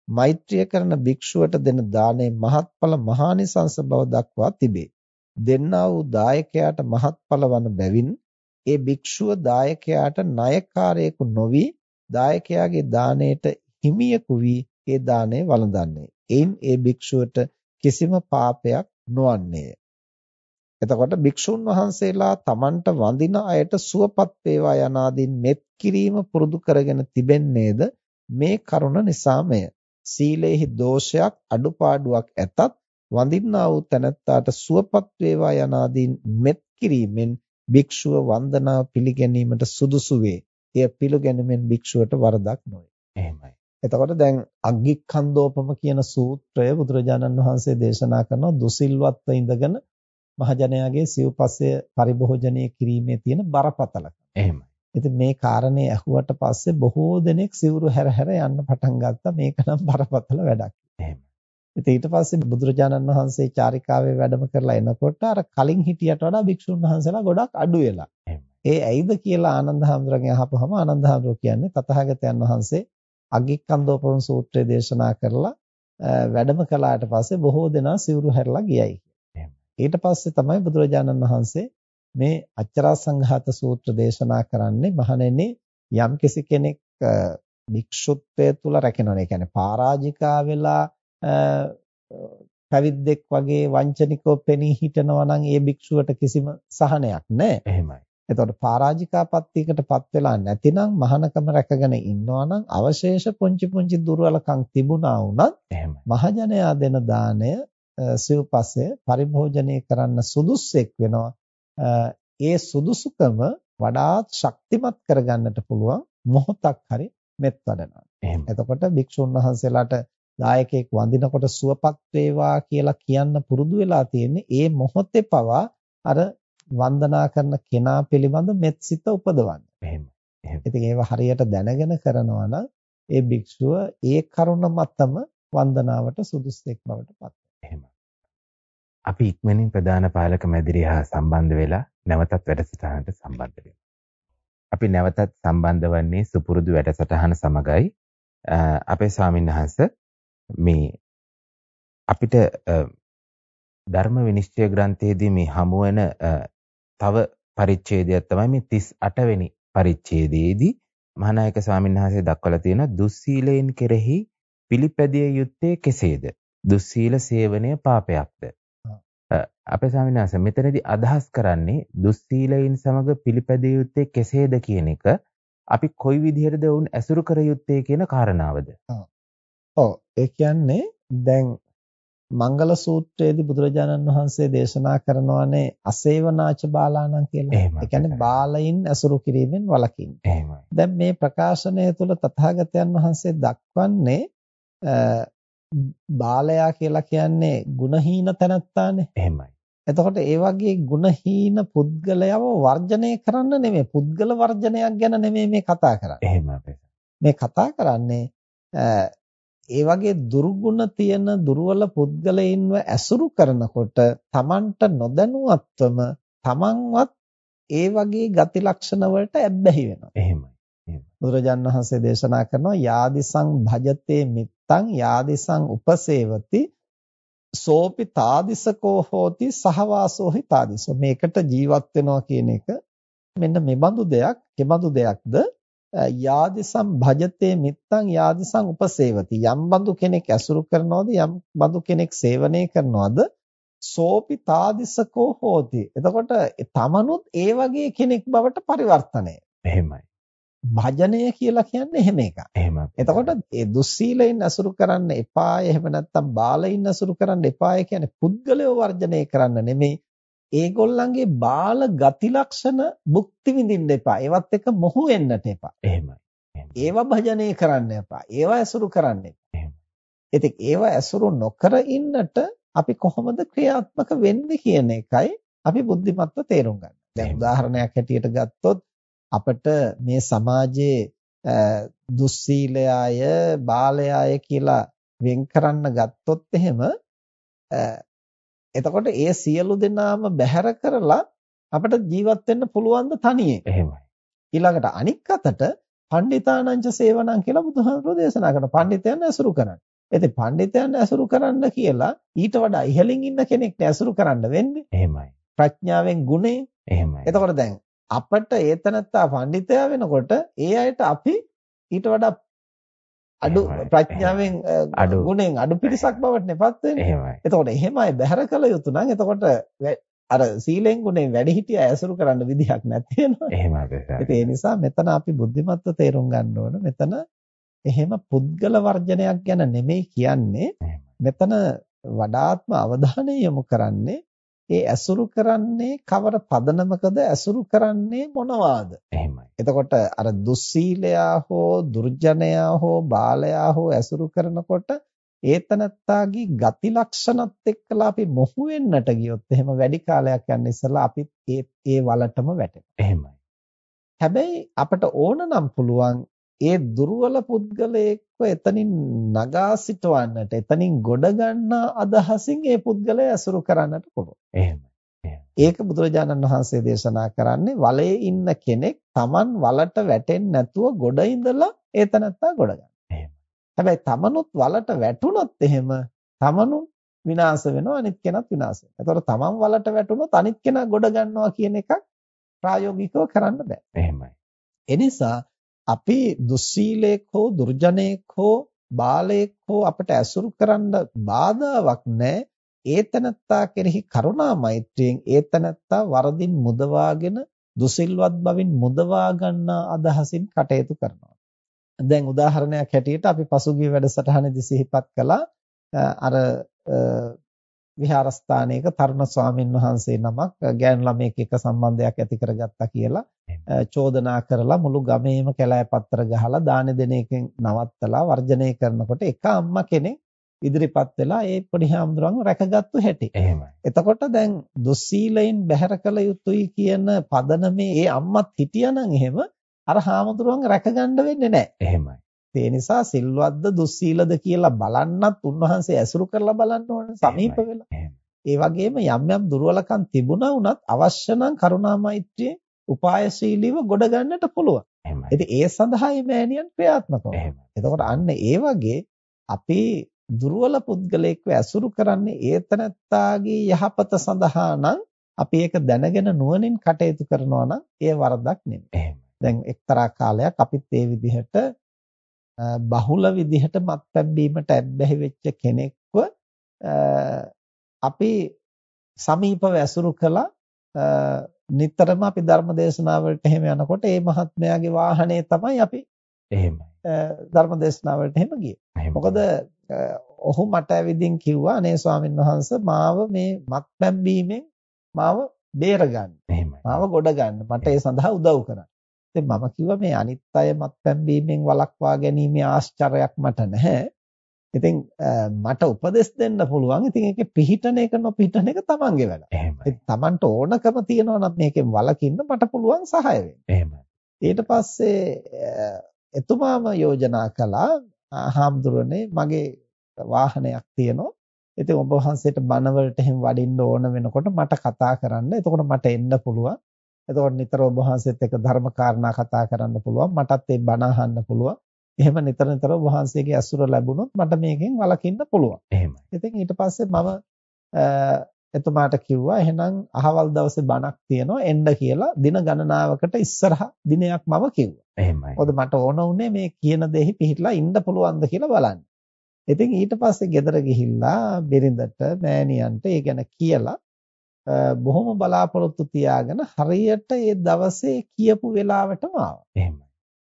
මෛත්‍රිය කරන භික්ෂුවට දෙන දානේ මහත්ඵල මහානිසංස බව දක්වා තිබේ. දෙන්නා වූ දායකයාට මහත්ඵල වන බැවින් ඒ භික්ෂුව දායකයාට ණයකාරයෙකු නොවි දායකයාගේ දාණයට හිමියෙකු වී ඒ දාණය වළඳන්නේ. එයින් ඒ භික්ෂුවට කිසිම පාපයක් නොවන්නේය. එතකොට භික්ෂුන් වහන්සේලා Tamanට වඳින අයට සුවපත් වේවා යනාදීන් මෙත් කිරීම පුරුදු කරගෙන තිබෙන්නේද මේ කරුණ නිසාමය. සීලේහි දෝෂයක් අඩුපාඩුවක් ඇතත් වඳින්නා වූ තැනැත්තාට සුවපත් වේවා යනාදීන් මෙත් කිරීමෙන් භික්ෂුව වන්දනාව පිළිගැනීමට සුදුසු වේ. එය පිළිගැනීමෙන් භික්ෂුවට වරදක් නොවේ. එහෙමයි. එතකොට දැන් අග්ගික්ඛන්දෝපම කියන සූත්‍රය බුදුරජාණන් වහන්සේ දේශනා කරනවා දුසිල්වත්ව ඉඳගෙන මහජනයාගේ සිව්පසය පරිභෝජනය කිරීමේ තියෙන බරපතලකම. එහෙමයි. ඉතින් මේ කාරණේ ඇහුවට පස්සේ බොහෝ දෙනෙක් සිවුරු හැර හැර යන්න පටන් ගත්තා. මේක නම් බරපතල වැඩක්. එහෙමයි. ඉතින් ඊට පස්සේ බුදුරජාණන් වහන්සේ චාරිකාවේ වැඩම කරලා එනකොට අර කලින් හිටියට වඩා භික්ෂුන් වහන්සේලා ගොඩක් අඩු වෙලා. ඒ ඇයිද කියලා ආනන්ද හැඳුරගෙන් අහපුවම ආනන්ද හැඳුර කියන්නේ තථාගතයන් වහන්සේ අග්ගිකන්දෝපම සූත්‍රය දේශනා කරලා වැඩම කළාට පස්සේ බොහෝ දෙනා සිවුරු හැරලා ගියයි. ඊට පස්සේ තමයි බුදුරජාණන් වහන්සේ මේ අච්චරා සංඝාත සූත්‍ර දේශනා කරන්නේ මහණෙනි යම්කිසි කෙනෙක් භික්ෂුත්වයේ තුල රැකෙනවා. ඒ කියන්නේ පරාජිකා වෙලා පැවිද්දෙක් වගේ වංචනිකව පෙනී හිටනවා නම් ඒ භික්ෂුවට කිසිම සහනයක් නැහැ. එහෙමයි. එතකොට පරාජිකාපත්තියකටපත් වෙලා නැතිනම් මහානකම රැකගෙන ඉන්නවා නම් අවශේෂ පුංචි පුංචි දුර්වලකම් තිබුණා වුණත් මහජනයා දෙන දාණය සිව්පසය පරිභෝජනය කරන්න සුදුස්සෙක් වෙනවා. ඒ සුදුසුකම වඩාත් ශක්තිමත් කරගන්නට පුළුවන් මොහොතක් හරි මෙත් වඩනවා. එතකොට භික්ෂුන් වහන්සේලාට දායකයෙක් වඳිනකොට සුවපත් වේවා කියලා කියන්න පුරුදු වෙලා තියෙන්නේ ඒ මොහොතේ පවා අර වන්දනා කරන කෙනා පිළිබඳ මෙත්සිත උපදවන්න. එහෙම. එහෙම. ඉතින් ඒව හරියට දැනගෙන කරනවා නම් ඒ භික්ෂුව ඒ කරුණ මතම වන්දනාවට සුදුස්සෙක් බවට පත් එහෙම. අපි ඉක්මනින් ප්‍රධාන පාලක මැදිරිය හා සම්බන්ධ වෙලා නැවතත් වැඩසටහනට සම්බන්ධ. අපි නැවතත් සම්බන්ධ වන්නේ සුපුරුදු වැඩසටහන සමගයි. අපේ ස්වාමීන් වහන්සේ මේ අපිට ධර්ම විනිශ්චය ග්‍රන්ථයේදී මේ හමු වෙන තව පරිච්ඡේදයක් තමයි මේ 38 වෙනි පරිච්ඡේදයේදී මහානායක ස්වාමීන් වහන්සේ දක්වලා තියෙන දුස්සීලයෙන් කෙරෙහි පිළිපැදිය යුත්තේ කෙසේද? දුස්සීල සේවනය පාපයක්ද? අපේ ස්වාමීන් වහන්සේ මෙතනදී අදහස් කරන්නේ දුස්සීලයින් සමග පිළිපැදිය යුත්තේ කෙසේද කියන එක අපි කොයි විදිහටද වුන් ඇසුරු කර යුත්තේ කියන කාරණාවද? ඔව් ඒ කියන්නේ දැන් මංගල සූත්‍රයේදී බුදුරජාණන් වහන්සේ දේශනා කරනවානේ අසේවනාච බාලාණන් කියලා. ඒ කියන්නේ බාලයින් ඇසුරු කිරීමෙන් වළකින්න. එහෙමයි. දැන් මේ ප්‍රකාශනය තුළ තථාගතයන් වහන්සේ දක්වන්නේ බාලයා කියලා කියන්නේ ගුණහීන තැනත්තානේ. එහෙමයි. එතකොට ඒ වගේ ගුණහීන පුද්ගලයව වර්ජනය කරන්න නෙමෙයි පුද්ගල වර්ජනයක් ගැන නෙමෙයි මේ කතා කරන්නේ. එහෙම මේ කතා කරන්නේ ඒ වගේ දුර්ගුණ තියෙන දුර්වල පුද්ගලයින්ව ඇසුරු කරනකොට Tamanට නොදැනුවත්වම Tamanවත් ඒ වගේ ගති ලක්ෂණ වලට ඇබ්බැහි වෙනවා. එහෙමයි. බුදුරජාණන් වහන්සේ දේශනා කරනවා යාදිසං භජතේ මිත්තං යාදිසං උපසේවති සෝපි තාදිසකෝ හෝති සහවාසෝහි තාදිස මේකට ජීවත් වෙනවා කියන එක මෙන්න මේ බඳු දෙයක් කෙබඳු දෙයක්ද යාදිසම් භජතේ මිත්තං යාදිසං උපසේවති. යම් බඳු කෙනෙක් ඇසුරු කරනවද යම් බඳු කෙනෙක් සේවනය කරනවද සෝපි තාදිසකෝ හෝති. එතකොට තමනුත් ඒ වගේ කෙනෙක් බවට පරිවර්තනය. එහෙමයි. භජනය කියලා කියන්නේ එහෙම එකක්. එහෙමයි. එතකොට ඒ දුස්සීලයින් අසුරු කරන්න එපාය එහෙම නැත්නම් බාලයින් අසුරු කරන්න එපාය කියන්නේ පුද්ගලයව වර්ජනය කරන්න නෙමෙයි ඒගොල්ලන්ගේ බාල ගති ලක්ෂණ භුක්ති විඳින්න එපා. ඒවත් එක මොහු වෙන්නට එපා. එහෙමයි. ඒවා භජනය කරන්න එපා. ඒවා ඇසුරු කරන්න එපා. ඉතින් ඒවා ඇසුරු නොකර ඉන්නට අපි කොහොමද ක්‍රියාත්මක වෙන්නේ කියන එකයි අපි බුද්ධිමත්ව තේරුම් ගන්න. දැන් උදාහරණයක් හැටියට ගත්තොත් අපිට මේ සමාජයේ දුස්සීලයාය බාලයාය කියලා වෙන් කරන්න ගත්තොත් එහෙම එතකොට ඒ සියලු දෙනාම බැහැර කරලා අපිට ජීවත් වෙන්න පුළුවන් ද තනියෙන්. එහෙමයි. ඊළඟට අනික් අතට පණ්ඩිතානංච සේවනං කියලා බුදුහාමුදුරෝ දේශනා කරනවා. පණ්ඩිතයන් ඇසුරු කරන්න. ඉතින් පණ්ඩිතයන් ඇසුරු කරන්න කියලා ඊට වඩා ඉහළින් ඉන්න කෙනෙක්ට ඇසුරු කරන්න වෙන්නේ. එහෙමයි. ප්‍රඥාවෙන් ගුණේ. එහෙමයි. එතකොට දැන් අපට ඒතනත්තා පණ්ඩිතයා වෙනකොට ඒ අයට අපි ඊට වඩා අඩු ප්‍රඥාවෙන් ගුණෙන් අඩු පිරිසක් බවට නෙපත් වෙන්නේ. එහෙමයි. එතකොට එහෙමයි බැහැර කළ යුතු නම් එතකොට අර සීලෙන් ගුණේ වැඩි හිටිය ඇසුරු කරන්න විදිහක් නැති වෙනවා. එහෙම අපේ ඒ නිසා මෙතන අපි බුද්ධිමත්ව තේරුම් ගන්න ඕන මෙතන එහෙම පුද්ගල වර්ජනයක් ගැන නෙමෙයි කියන්නේ. මෙතන වඩාත්ම අවධානය යොමු කරන්නේ ඒ ඇසුරු කරන්නේ කවර පදනමකද ඇසුරු කරන්නේ මොනවාද? එහෙමයි. එතකොට අර දුස්සීලයා හෝ දුර්ජනයා හෝ බාලයා හෝ ඇසුරු කරනකොට ඒතනත්තාගේ ගති ලක්ෂණත් එක්කලා අපි මොහු වෙන්නට ගියොත් එහෙම වැඩි කාලයක් යන ඉස්සලා අපිත් ඒ ඒ වලටම වැටෙනවා. එහෙමයි. හැබැයි අපට ඕන නම් පුළුවන් ඒ දුර්වල පුද්ගලයෙක්ව එතනින් නගා සිටවන්නට එතනින් ගොඩ ගන්නා අදහසින් ඒ පුද්ගලයා ඇසුරු කරන්නට පුළුවන්. එහෙමයි. ඒක බුදුරජාණන් වහන්සේ දේශනා කරන්නේ වලේ ඉන්න කෙනෙක් Taman වලට වැටෙන්නේ නැතුව ගොඩ ඉඳලා ඒ තනත්තා ගොඩ ගන්න. හැබැයි තමනුත් වලට වැටුනොත් එහෙම තමනු විනාශ වෙනවා අනිත් කෙනත් විනාශ වෙනවා. ඒතකොට තමන් වලට වැටුනොත් අනිත් කෙනා ගොඩ ගන්නවා කියන එකක් ප්‍රායෝගිකව කරන්න බෑ. එහෙමයි. එනිසා අපි දුස්සීලේක හෝ දුර්ජනේක හෝ බාලේක හෝ අපට ඇසුරු කරන්න බාධාවක් නැහැ. ඒතනත්තා කෙරෙහි කරුණා මෛත්‍රියෙන් ඒතනත්තා වරදින් මුදවාගෙන දුසිල්වත් බවින් මුදවා ගන්නා අදහසින් කටයුතු කරනවා. දැන් උදාහරණයක් හැටියට අපි පසුගිය වැඩසටහනේදී සිහිපත් කළා අර විහාරස්ථානයක තරුණ ස්වාමින් වහන්සේ නමක් ගෑනු ළමයෙක් එක්ක සම්බන්ධයක් ඇති කරගත්තා කියලා චෝදනා කරලා මුළු ගමේම කැලෑ පත්‍ර ගහලා දාන දෙන එකෙන් නවත්තලා වර්ජනය කරනකොට එක අම්මා කෙනෙක් ඉදිරිපත් වෙලා ඒ පොඩි හාමුදුරන්ව රැකගත්තු හැටි. එහෙමයි. එතකොට දැන් දුස්සීලයෙන් බැහැර කළ යුතුයි කියන පදනමේ ඒ අම්මත් හිටියානම් එහෙම අර හාමුදුරුවන් රැකගන්න වෙන්නේ නැහැ. එහෙමයි. ඒ නිසා සිල්වත්ද දුස්සීලද කියලා බලන්නත් උන්වහන්සේ ඇසුරු කරලා බලන්න ඕනේ සමීප වෙලා. ඒ වගේම යම් යම් දුර්වලකම් තිබුණා වුණත් අවශ්‍ය නම් කරුණා මෛත්‍රියේ උපායශීලීව ගොඩ ගන්නට පුළුවන්. ඉතින් ඒ සඳහා මේ මෑණියන් වෙනවා. එතකොට අන්න ඒ වගේ අපි දුර්වල පුද්ගලයෙක්ව ඇසුරු කරන්නේ ඒතනත්තාගේ යහපත සඳහා නම් අපි ඒක දැනගෙන නුවණින් කටයුතු කරනවා නම් ඒ වරදක් නෙමෙයි. දැන් එක්තරා කාලයක් අපිත් ඒ විදිහට බහුල විදිහට මත්පැන් බීමට ඇබ්බැහි වෙච්ච කෙනෙක්ව අපි සමීපව ඇසුරු කළා නිතරම අපි ධර්ම දේශනාවලට එහෙම යනකොට ඒ මහත්මයාගේ වාහනේ තමයි අපි එහෙමයි ධර්ම දේශනාවලට එහෙම ගියේ. මොකද ඔහු මට ඇවිදින් කිව්වා අනේ ස්වාමීන් වහන්සේ මාව මේ මත්පැන් බීමෙන් මාව බේරගන්න. මාව ගොඩ ගන්න. මට ඒ සඳහා උදව් කරන්න. ඉතින් මම කිව්වා මේ අනිත් අය මත්පැන් බීමෙන් වළක්වා ගැනීමේ ආශ්චර්යයක් මට නැහැ. ඉතින් මට උපදෙස් දෙන්න පුළුවන්. ඉතින් ඒකේ පිහිටන එක නොපිහිටන එක තමන්ගේ වැඩ. ඉතින් තමන්ට ඕනකම තියෙනවා නම් මේකෙන් වළකින්න මට පුළුවන් සහාය වෙන්න. ඊට පස්සේ එතුමාම යෝජනා කළා හාමුදුරනේ මගේ වාහනයක් තියෙනවා. ඉතින් ඔබ වහන්සේට බණවලට එහෙම වඩින්න ඕන වෙනකොට මට කතා කරන්න. එතකොට මට එන්න පුළුවන්. එතකොට නිතර ඔබ වහන්සේත් එක්ක ධර්ම කාරණා කතා කරන්න පුළුවන්. මටත් ඒ බණ අහන්න පුළුවන්. එහෙම නිතර නිතර ඔබ වහන්සේගේ ඇසුර ලැබුණොත් මට මේකෙන් වළකින්න පුළුවන්. එහෙමයි. ඉතින් ඊට පස්සේ මම එතුමාට කිව්වා එහෙනම් අහවල් දවසේ බණක් තියෙනවා එන්න කියලා දින ගණනාවකට ඉස්සරහ දිනයක් මම කිව්වා. එහෙමයි. මොකද මට ඕන උනේ මේ කියන දෙහි පිළිහිලා ඉන්න පුළුවන්ද කියලා බලන්න. ඉතින් ඊට පස්සේ ගෙදර ගිහිල්ලා බිරිඳට මෑණියන්ට ඒ ගැන කියලා බොහොම බලාපොරොත්තු තියාගෙන හරියට ඒ දවසේ කියපු වෙලාවටම ආවා. එහෙමයි.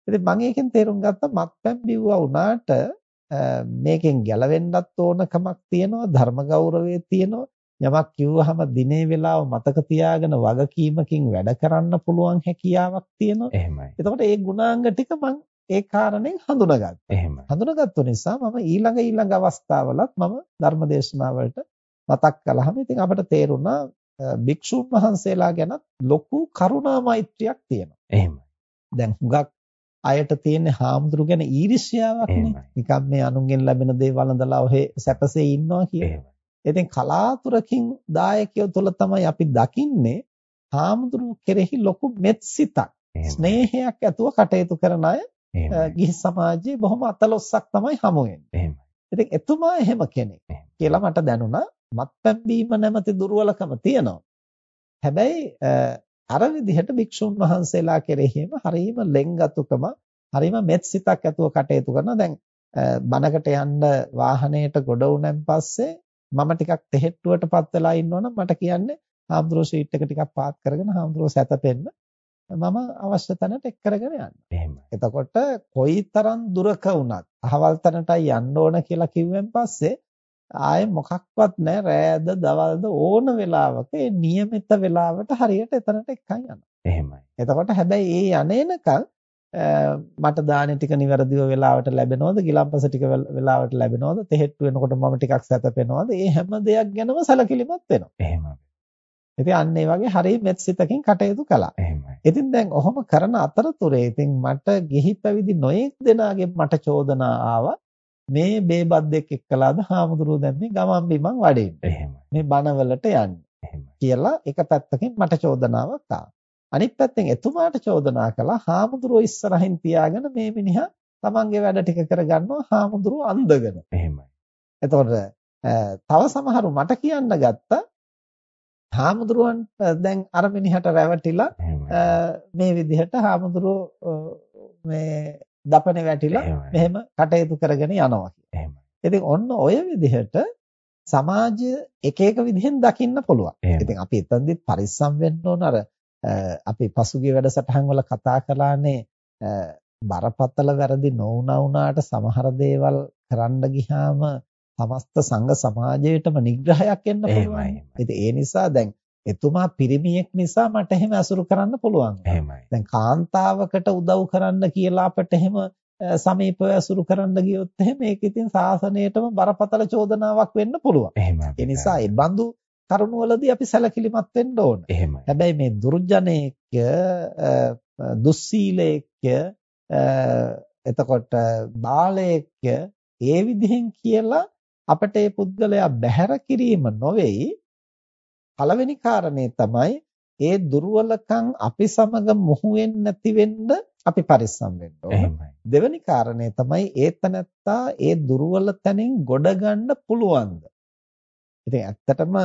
ඉතින් මම ඒකෙන් තේරුම් ගත්තා මත්පැන් බිව්වා වුණාට මේකෙන් ගැලවෙන්නත් ඕනකමක් තියෙනවා ධර්ම ගෞරවයේ තියෙනවා යමක් කිව්වහම දිනේ වෙලාව මතක තියාගෙන වගකීමකින් වැඩ කරන්න පුළුවන් හැකියාවක් තියෙනවා. එහෙමයි. එතකොට ඒ ගුණාංග ටික මම ඒ කාරණෙන් හඳුනාගත්තා. එහෙමයි. හඳුනාගත්තු නිසා මම ඊළඟ ඊළඟ අවස්ථාවලත් මම ධර්මදේශනාවලට මතක් කළාම ඉතින් අපට තේරුණා භික්ෂුන් වහන්සේලා ගැනත් ලොකු කරුණා මෛත්‍රියක් තියෙනවා. එහෙමයි. දැන් හුඟක් අයට තියෙන හාමුදුරු ගැන ඊර්ෂ්‍යාවක්. නිකම් මේ අනුන්ගෙන් ලැබෙන දේ වළඳලා ඔහේ සැපසේ ඉන්නවා කියන. ඉතින් කලාතුරකින් දායකයෝ තුළ තමයි අපි දකින්නේ හාමුදුරු කෙරෙහි ලොකු මෙත්සිතක්, ස්නේහයක් ඇතුව කටයුතු කරන අය ගිහි සමාජයේ බොහොම අතලොස්සක් තමයි හමු වෙන්නේ. ඉතින් එතුමා එහෙම කෙනෙක් කියලා මට දැනුණා. මත්පැන් බීම නැමැති දුර්වලකම තියෙනවා. හැබැයි අර විදිහට භික්ෂුන් වහන්සේලා කෙරෙහිම හරීම ලෙන්ගතුකම හරීම මෙත්සිතක් ඇතුව කටයුතු කරනවා. දැන් බනකට යන්න වාහනයට ගොඩ වුණන් පස්සේ මම ටිකක් තෙහෙට්ටුවටපත් වෙලා ඉන්නවනම් මට කියන්නේ හාමුදුරුවෝ ෂීට් එක ටිකක් පාත් කරගෙන හාමුදුරුවෝ සැතපෙන්න මම අවශ්‍ය තැනට එක් කරගෙන යනවා. එහෙමයි. එතකොට කොයිතරම් දුරක වුණත් අහවල් තැනටයි යන්න ඕන කියලා කිව්වෙන් පස්සේ ආයේ මොකක්වත් නැහැ රෑද දවල්ද ඕන වෙලාවක ඒ નિયમિત වෙලාවට හරියට එතනට එක්කන් යනවා. එහෙමයි. එතකොට හැබැයි ඒ යන්නේනකන් මට දානේ ටික නිවැරදිව වෙලාවට ලැබෙනවද ගිලම්පස ටික වෙලාවට ලැබෙනවද තෙහෙට්ටු වෙනකොට මම ටිකක් සැතපෙනවද මේ හැම දෙයක් ගැනම සැලකිලිමත් වෙනවා. එහෙමයි. ඉතින් අන්න ඒ වගේ හරිය මෙත් සිතකින් කටයුතු කළා. එහෙමයි. ඉතින් දැන් ඔහොම කරන අතරතුරේ ඉතින් මට ගිහි පැවිදි නොයෙක් දෙනාගේ මට චෝදනා ආවා මේ බේබද්දෙක් එක්කලාද හාමුදුරුවෝ දැන් මේ ගමන් බිමන් වඩින්නේ. එහෙමයි. මේ බණවලට යන්නේ. එහෙමයි. කියලා එක පැත්තකින් මට චෝදනාවක්. අනිත් පැත්තෙන් එතුමාට චෝදනා කළා හාමුදුරුවෝ ඉස්සරහින් තියාගෙන මේ මිනිහා තමන්ගේ වැඩ ටික කරගන්නවා හාමුදුරුවෝ අන්දගෙන. එහෙමයි. එතකොට තව සමහරු මට කියන්න ගත්තා හාමුදුරුවන් දැන් අර මිනිහට රැවටිලා මේ විදිහට හාමුදුරුවෝ මේ දපනේ වැටිලා මෙහෙම කටයුතු කරගෙන යනවා කියලා. ඉතින් ඔන්න ඔය විදිහට සමාජය එක එක විදිහෙන් දකින්න පුළුවන්. ඉතින් අපි එතනදිත් පරිස්සම් වෙන්න ඕන අර අපි පසුගිය වැඩසටහන් වල කතා කළානේ බරපතල වැරදි නොවුනා වුණාට සමහර දේවල් කරන්න ගියාම සමස්ත සංඝ සමාජයටම නිග්‍රහයක් එන්න පුළුවන්. ඉතින් ඒ නිසා දැන් එතුමා පිරිමියෙක් නිසා මට එහෙම අසුරු කරන්න පුළුවන්. එහෙමයි. දැන් කාන්තාවකට උදව් කරන්න කියලා අපිට එහෙම සමීපව අසුරු කරන්න ගියොත් එහෙම ඒක ඉතින් සාසනයටම බරපතල චෝදනාවක් වෙන්න පුළුවන්. එහෙමයි. ඒ නිසා ඒ බඳු කරුණවලදී අපි සැලකිලිමත් වෙන්න ඕන. එහෙමයි. හැබැයි මේ දුර්ජනේක දුස්සීලේක එතකොට බාලයෙක් ඒ විදිහෙන් කියලා අපිට මේ පුද්ගලයා බැහැර කිරීම නොවේයි පළවෙනි කාරණේ තමයි ඒ දුර්වලකම් අපි සමග මුහු වෙන්නේ අපි පරිස්සම් වෙන්න. දෙවෙනි කාරණේ තමයි ඒතනත්තා ඒ දුර්වල තැනින් ගොඩ ගන්න පුළුවන්ද? ඉතින් ඇත්තටම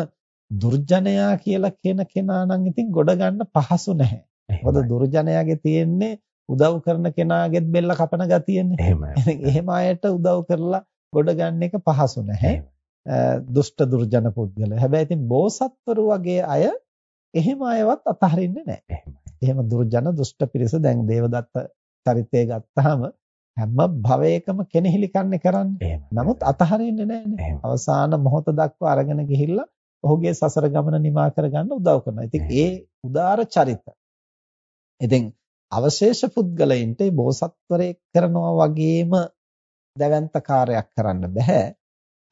දුර්ජනයා කියලා කියන කෙනා නම් ඉතින් ගොඩ ගන්න පහසු නැහැ. මොකද දුර්ජනයාගේ තියෙන්නේ උදව් කරන කෙනාගෙත් බෙල්ල කපන ගතියනේ. එහෙමයි. එහෙම අයට උදව් කරලා ගොඩ ගන්න එක පහසු නැහැ. දුෂ්ට දුර්ජන පුද්ගල. හැබැයි ඉතින් බෝසත්වරු වගේ අය එහෙම අයවත් අතහරින්නේ නැහැ. එහෙම දුර්ජන දුෂ්ට පිරිස දැන් දේවදත්ත චරිතය ගත්තාම හැම භවයකම කෙනෙහිලි කන්නේ කරන්නේ. නමුත් අතහරින්නේ නැහැ අවසාන මොහොත දක්වා අරගෙන ගිහිල්ලා ඔහුගේ සසර ගමන නිමා කරගන්න උදව් කරනවා. ඉතින් ඒ උදාර චරිත. ඉතින් අවශේෂ පුද්ගලයින්ට බෝසත්වරයෙක් කරනවා වගේම දැවැන්ත කාර්යයක් කරන්න බෑ.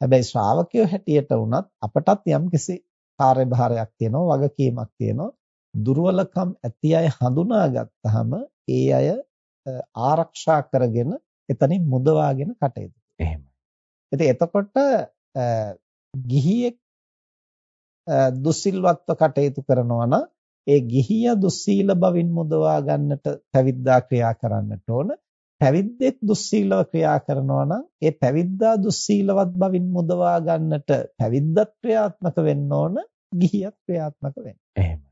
හැබැයි ශ්‍රාවකයෝ හැටියට වුණත් අපටත් යම්කිසි කාර්යභාරයක් තියෙනවා වගකීමක් තියෙනවා දුර්වලකම් ඇති අය හඳුනාගත්තාම ඒ අය ආරක්ෂා කරගෙන එතනින් මුදවාගෙන කටයුතු එහෙමයි. ඉතින් එතකොට ගිහියෙක් දුස්සිල්වත්ව කටයුතු කරනවා නම් ඒ ගිහිය දුස්සීල බවින් මුදවා ගන්නට පැවිද්දා ක්‍රියා කරන්නට ඕන. පැවිද්දෙක් දුස්සීලව ක්‍රියා කරනවා නම් ඒ පැවිද්දා දුස්සීලවත් බවින් මුදවා ගන්නට පැවිද්දත් ක්‍රියාත්මක වෙන්න ඕන ගිහියත් ක්‍රියාත්මක වෙන්න. එහෙමයි.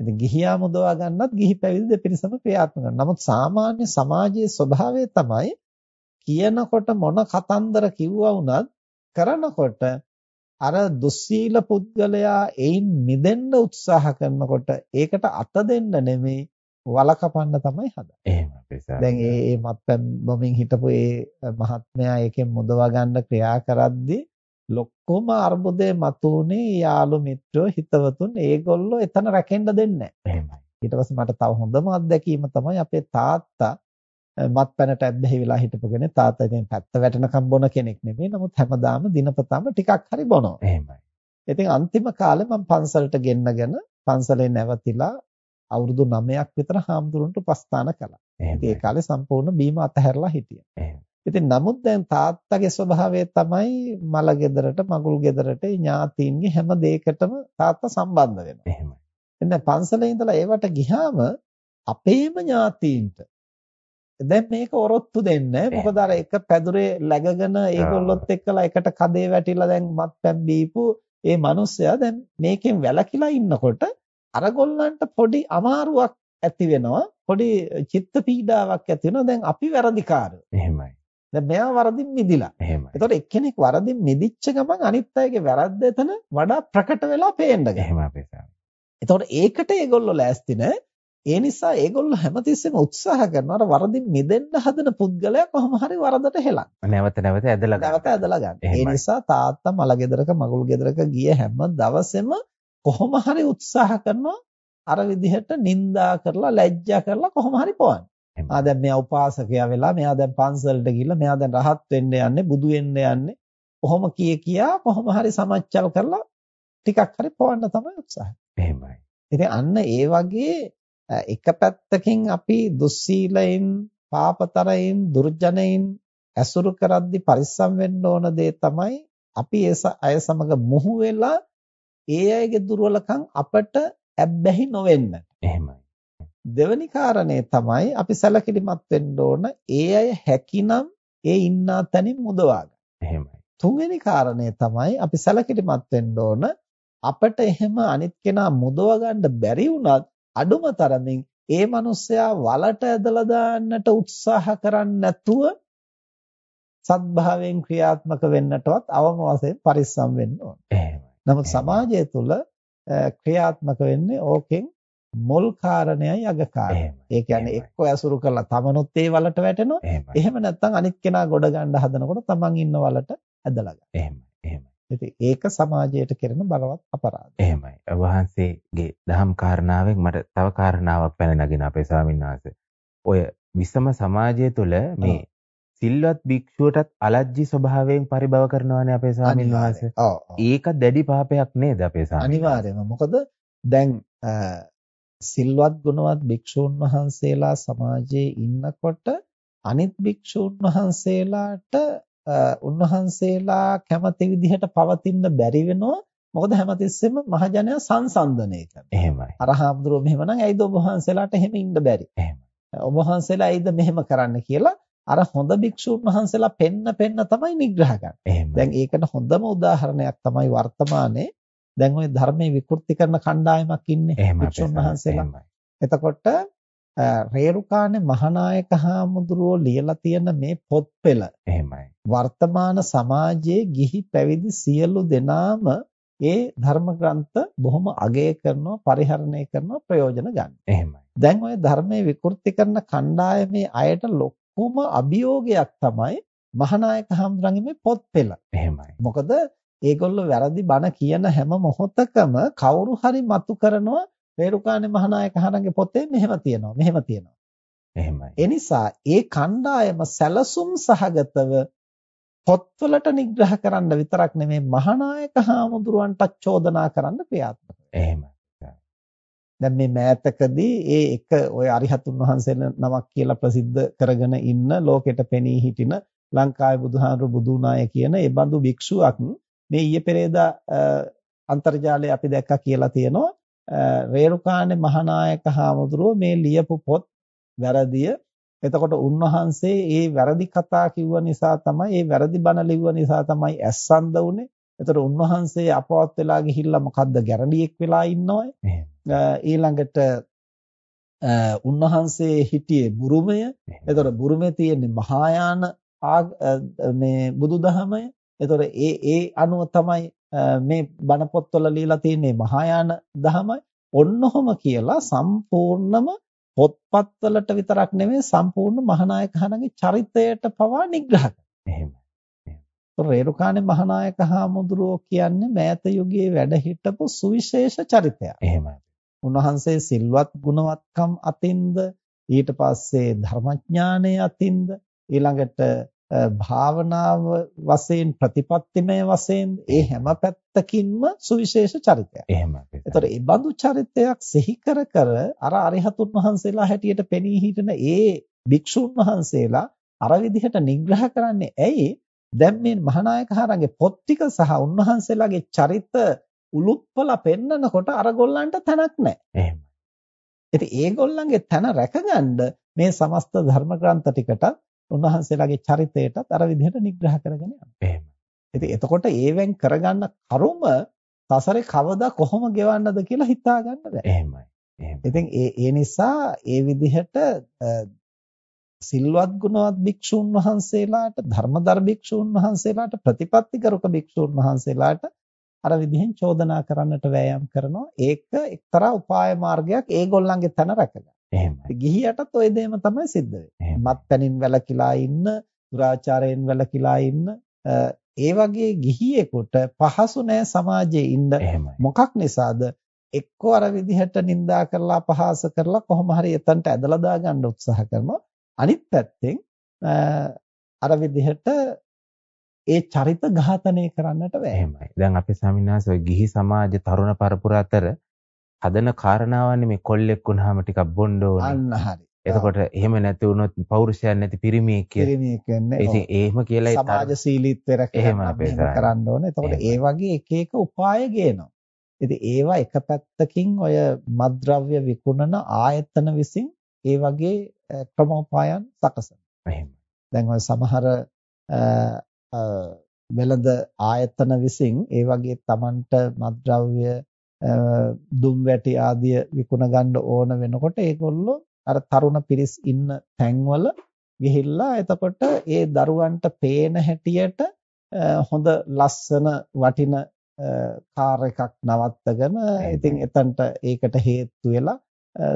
ඉතින් ගිහියා මුදවා ගන්නත් ගිහි පැවිදි දෙපිරිසම ක්‍රියාත්මක කරනවා. නමුත් සාමාන්‍ය සමාජයේ ස්වභාවය තමයි කියනකොට මොන කතන්දර කිව්වා වුණත් කරනකොට අර දුස්සීල පුද්ගලයා එයින් මිදෙන්න උත්සාහ කරනකොට ඒකට අත දෙන්න නෙමෙයි වලකපන්න තමයි හදන්නේ. එහෙම අපේසා. දැන් ඒ ඒ මත්පැන් බොමින් හිටපු ඒ මහත්මයා ඒකෙන් මුදවා ගන්න ක්‍රියා කරද්දී ලොක්කම අර්බුදේ මතුනේ යාළු මිත්‍රයෝ හිතවතුන් ඒගොල්ලෝ එතන රැකෙන්න දෙන්නේ නැහැ. ඊට පස්සේ මට තව හොඳම අත්දැකීම තමයි අපේ තාත්තා මත්පැනට ඇබ්බැහි වෙලා හිටපු කෙනෙක් තාත්තා ඉතින් පැත්ත වැටෙනකම් බොන කෙනෙක් නෙමෙයි නමුත් හැමදාම දිනපතාම ටිකක් හරි බොනවා. එහෙමයි. ඉතින් අන්තිම කාලේ මම පන්සලට ගෙන්නගෙන පන්සලේ නැවතිලා අවුරුදු 9ක් විතර හාමුදුරන්ට උපස්ථාන කළා. ඒ කාලේ සම්පූර්ණ බීම අතහැරලා හිටියා. ඉතින් නමුත් දැන් තාත්තගේ ස්වභාවය තමයි මල ගෙදරට මගුල් ගෙදරට ඥාතීන්ගේ හැම දෙයකටම තාත්තා සම්බන්ධ වෙනවා. එහෙමයි. එන්න පන්සලේ ඉඳලා ඒවට ගිහාම අපේම ඥාතීන්ට දැන් මේක ඔරොත්තු දෙන්නේ මොකද අර එක පැදුරේ läගගෙන ඒගොල්ලොත් එක්කලා එකට කදේ වැටිලා දැන් මත්පැන් බීපු ඒ මිනිස්සයා දැන් මේකෙන් වැළකීලා ඉන්නකොට අරගොල්ලන්ට පොඩි අමාරුවක් ඇති වෙනවා. පොඩි චිත්ත පීඩාවක් ඇති වෙනවා. දැන් අපි වැරදිකාරයෝ. එහෙමයි. දැන් මෙයා වරදින් මිදිලා. එහෙමයි. එතකොට එක්කෙනෙක් වරදින් මිදිච්ච ගමන් අනිත් අයගේ වැරද්ද එතන වඩා ප්‍රකට වෙලා පේන්න ගන්නවා. එහෙම අපේ සාමි එතකොට ඒකට ඒගොල්ලෝ ලෑස්ති නැහැ. ඒ නිසා ඒගොල්ලෝ හැමතිස්සෙම උත්සාහ කරනවා අර වරදින් මිදෙන්න හදන පුද්ගලයා කොහොම හරි වරදට හෙලන්න. නැවත නැවත ඇදලා ගන්න. නැවත ඇදලා ගන්න. ඒ නිසා තාත්තා මල ගෙදරක මගුල් ගෙදරක ගිය හැම දවසෙම කොහොම හරි උත්සාහ කරනවා අර විදිහට නිඳා කරලා ලැජ්ජා කරලා කොහොම හරි පොවන්න. ආ දැන් මෙයා උපාසකයා වෙලා මෙයා දැන් පන්සලට ගිහිල්ලා මෙයා දැන් රහත් වෙන්න යන්නේ බුදු වෙන්න යන්නේ කොහොම කිය කියා කොහොම හරි සමච්චල් කරලා ටිකක් හරි පොවන්න තමයි උත්සාහය. එහෙමයි. ඉතින් අන්න ඒ වගේ එක පැත්තකින් අපි දුස්සීලයෙන් පාපතරයෙන් දුර්ජනයෙන් ඇසුරු කරද්දි පරිස්සම් වෙන්න ඕන දේ තමයි අපි ඒ අය සමග මුහු වෙලා ඒ අයගේ දුර්වලකම් අපට ඇබ්බැහි නොවෙන්න. එහෙමයි. දෙවැනි කාරණේ තමයි අපි සැලකිලිමත් වෙන්න ඕන ඒ අය හැකිනම් ඒ ඉන්නා තැනින් මුදවා ගන්න. එහෙමයි. තුන්වෙනි කාරණේ තමයි අපි සැලකිලිමත් වෙන්න ඕන අපිට එහෙම අනිත් කෙනා මුදව ගන්න බැරි වුණත් අඩුම තරමින් ඒ මිනිස්සයා වලට ඇදලා දාන්නට උත්සාහ කරන්නේ නැතුව සත්භාවයෙන් ක්‍රියාත්මක වෙන්නටවත් අවම වශයෙන් පරිස්සම් වෙන්න ඕන. එහෙමයි. නමුත් සමාජය තුළ ක්‍රියාත්මක වෙන්නේ ඕකෙන් මුල් කාරණයයි අග කාරණය. ඒ කියන්නේ එක්ක ඇසුරු කරලා තමනුත් ඒ වලට වැටෙනවා. එහෙම නැත්නම් අනිත් කෙනා ගොඩ ගන්න හදනකොට තමන් ඉන්න වලට ඇදලා ගන්න. එහෙමයි. එහෙමයි. ඉතින් ඒක සමාජයට කරන බලවත් අපරාධයක්. එහෙමයි. වහන්සේගේ දහම් කාරණාවෙන් මට තව කාරණාවක් පැන නගින අපේ ස්වාමීන් වහන්සේ. ඔය විසම සමාජය තුළ මේ සිල්වත් භික්ෂුවටත් අලජ්ජි ස්වභාවයෙන් පරිභව කරනවානේ අපේ ස්වාමීන් වහන්සේ. ඒක දැඩි පාපයක් නේද අපේ ස්වාමීන් අනිවාර්යයෙන්ම. මොකද දැන් සිල්වත් ගුණවත් භික්ෂූන් වහන්සේලා සමාජයේ ඉන්නකොට අනිත් භික්ෂූන් වහන්සේලාට උන්වහන්සේලා කැමති විදිහට පවතින්න බැරි වෙනවා මොකද හැමතිස්සෙම මහජනයා සංසන්දනය කරනවා. එහෙමයි. අර හාමුදුරුවෝ මෙහෙමනම් ඇයිද ඔබ වහන්සේලාට එහෙම ඉන්න බැරි? එහෙමයි. ඔබ වහන්සේලා ඇයිද මෙහෙම කරන්න කියලා අර හොඳ භික්ෂුන් වහන්සේලා පෙන්න පෙන්න තමයි නිග්‍රහ කරන්නේ. දැන් ඒකට හොඳම උදාහරණයක් තමයි වර්තමානයේ දැන් ওই ධර්මයේ විකෘති කරන කණ්ඩායමක් ඉන්නේ භික්ෂුන් වහන්සේලා. එතකොට රේරුකානේ මහානායක හාමුදුරුවෝ ලියලා තියෙන මේ පොත් පෙළ එහෙමයි. වර්තමාන සමාජයේ ගිහි පැවිදි සියලු දෙනාම ඒ ධර්ම ග්‍රන්ථ බොහොම අගය කරනවා පරිහරණය කරනවා ප්‍රයෝජන ගන්න. එහෙමයි. දැන් ওই ධර්මයේ විකෘති කරන කණ්ඩායමේ අයට ලොකුම අභියෝගයක් තමයි මහානායක හාමුදුරන්ගේ මේ පොත් පෙළ. එහෙමයි. මොකද ඒගොල්ලෝ වැරදි බණ කියන හැම මොහොතකම කවුරු හරි මතු කරනවා රේරුකානේ මහානායක හරංගේ පොතේ මෙහෙම තියෙනවා මෙහෙම තියෙනවා. එහෙමයි. ඒ නිසා ඒ කණ්ඩායම සැලසුම් සහගතව පොත්වලට නිග්‍රහ කරන්න විතරක් නෙමෙයි මහානායක හාමුදුරුවන්ට චෝදනා කරන්න ක්‍රියාත්මක එහෙමයි. දැන් මේ මෑතකදී ඒ එක ওই අරිහතුන් වහන්සේ නමක් කියලා ප්‍රසිද්ධ කරගෙන ඉන්න ලෝකෙට පෙනී හිටින ලංකාවේ බුදුහාමුදුරු බුදුනාය කියන ඒ බඳු භික්ෂුවක් මේ ඊයේ පෙරේදා අන්තර්ජාලයේ අපි දැක්කා කියලා තියෙනවා රේරුකානේ මහානායක හාමුදුරුව මේ ලියපු පොත් වැරදිය. එතකොට උන්වහන්සේ ඒ වැරදි කතා කිව්ව නිසා තමයි ඒ වැරදි බණ ලිව්ව නිසා තමයි ඇස්සන්ද උනේ. එතකොට උන්වහන්සේ අපවත් වෙලා ගිහිල්ලා මොකද්ද ගැරඩියෙක් වෙලා ඉන්නවද? ඊළඟට උන්වහන්සේ හිටියේ බුරුමය. එතකොට බුරුමේ තියෙන්නේ මහායාන මේ බුදුදහමය. එතකොට ඒ ඒ අනුව තමයි මේ බණ පොත්වල ලියලා තියෙන්නේ මහායාන දහමයි. ඔන්නොහොම කියලා සම්පූර්ණම පොත්පත්වලට විතරක් නෙමෙයි සම්පූර්ණ මහානායක හණගේ චරිතයට පවා නිග්‍රහ එහෙමයි. රේරුකානේ මහානායක හාමුදුරුවෝ කියන්නේ මෑත යුගයේ වැඩ හිටපු සුවිශේෂ චරිතයක්. එහෙමයි. උන්වහන්සේ සිල්වත් ගුණවත්කම් අතින්ද ඊට පස්සේ ධර්මඥානයේ අතින්ද ඊළඟට භාවනාව වශයෙන් ප්‍රතිපත්තිමය වශයෙන් ඒ හැම පැත්තකින්ම සුවිශේෂ චරිතයක්. එහෙමයි. ඒතර ඒ බඳු චරිතයක් සිහි කර කර අර අරිහතුන් වහන්සේලා හැටියට පෙනී හිටින ඒ භික්ෂුන් වහන්සේලා අර විදිහට නිග්‍රහ කරන්නේ ඇයි? දැන් මේ මහානායක හරංගේ පොත් ටික සහ උන්වහන්සේලාගේ චරිත උලුප්පලා පෙන්නකොට අර ගොල්ලන්ට තැනක් නැහැ. එහෙමයි. ඉතින් ඒගොල්ලන්ගේ තැන රැකගන්න මේ සමස්ත ධර්ම ග්‍රන්ථ ටිකටත් උන්වහන්සේලාගේ චරිතයටත් අර විදිහට නිග්‍රහ කරගෙන යනවා. එහෙමයි. ඉතින් එතකොට ඒවෙන් කරගන්න කරුම සසරේ කවදා කොහොම ගෙවන්නද කියලා හිතා ගන්න බෑ. එහෙමයි. එහෙමයි. ඉතින් ඒ ඒ නිසා ඒ විදිහට සිල්වත් ගුණවත් භික්ෂූන් වහන්සේලාට ධර්මදර භික්ෂූන් වහන්සේලාට ප්‍රතිපත්තිකරුක භික්ෂූන් වහන්සේලාට අර විදිහෙන් චෝදනා කරන්නට වෑයම් කරනවා. ඒක එක්තරා උපාය මාර්ගයක් ඒගොල්ලන්ගේ තන රැකගන්න. එහෙමයි. ගිහියටත් ওই දෙයම තමයි සිද්ධ වෙන්නේ. මත්පැනින් වැළකීලා ඉන්න, දුරාචාරයෙන් වැළකීලා ඉන්න ඒ වගේ ගිහියෙකුට පහසු නෑ සමාජයේ ඉන්න. මොකක් නිසාද? එක්කෝ අර විදිහට නිඳා කරලා අපහාස කරලා කොහොම හරි එතනට ඇදලා දාගන්න උත්සාහ කරනවා. අනිත් පැත්තෙන් අර විදිහට ඒ චරිත ඝාතනය කරන්නට එහෙමයි. දැන් අපේ ස්වාමිනාස ඔය ගිහි සමාජ තරුණ පරපුර අතර හදන කාරණාවන්නේ මේ කොල්ලෙක් වුණාම ටිකක් බොන්න ඕනේ. අන්න හරි. එතකොට එහෙම නැති වුණොත් පෞරුෂයක් නැති පිරිමියෙක් කියලා. පිරිමියෙක් වෙන්නේ. ඉතින් එහෙම කියලා සමාජශීලීත්වය කරන්න ඕනේ. එතකොට ඒ වගේ එක එක උපාය ගේනවා. ඉතින් ඒවා එක පැත්තකින් ඔය මද්ද්‍රව්‍ය විකුණන ආයතන විසින් ඒ වගේ ක්‍රමෝපායන් සකසනවා. දැන් ඔය සමහර වෙළඳ ආයතන විසින් ඒ වගේ Tamanට මද්ද්‍රව්‍ය දුම් වැටි ආදිය විකුණ ගන්න ඕන වෙනකොට ඒගොල්ලෝ අර තරුණ පිරිස් ඉන්න තැන්වල ගිහිල්ලා එතකොට ඒ දරුවන්ට පේන හැටියට හොඳ ලස්සන වටින කාර් එකක් නවත්තගෙන ඉතින් එතනට ඒකට හේතු වෙලා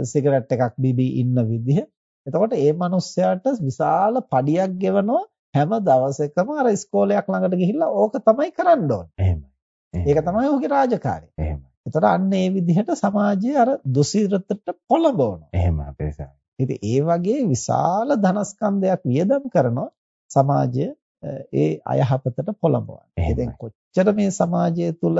සිගරට් එකක් බිබී ඉන්න විදිහ. එතකොට ඒ මිනිස්සයාට විශාල පඩියක් ගෙවනවා හැම දවසකම අර ඉස්කෝලයක් ළඟට ගිහිල්ලා ඕක තමයි කරන්න ඕනේ. එහෙමයි. ඒක තමයි ඔහුගේ රාජකාරිය. එහෙමයි. එතකොට අන්න ඒ විදිහට සමාජයේ අර දුසිරතට පොළඹවනවා. එහෙම අපේ සාම. ඉතින් ඒ වගේ විශාල ධනස්කන්ධයක් වියදම් කරනවා සමාජය ඒ අයහපතට පොළඹවන්න. ඉතින් කොච්චර මේ සමාජය තුල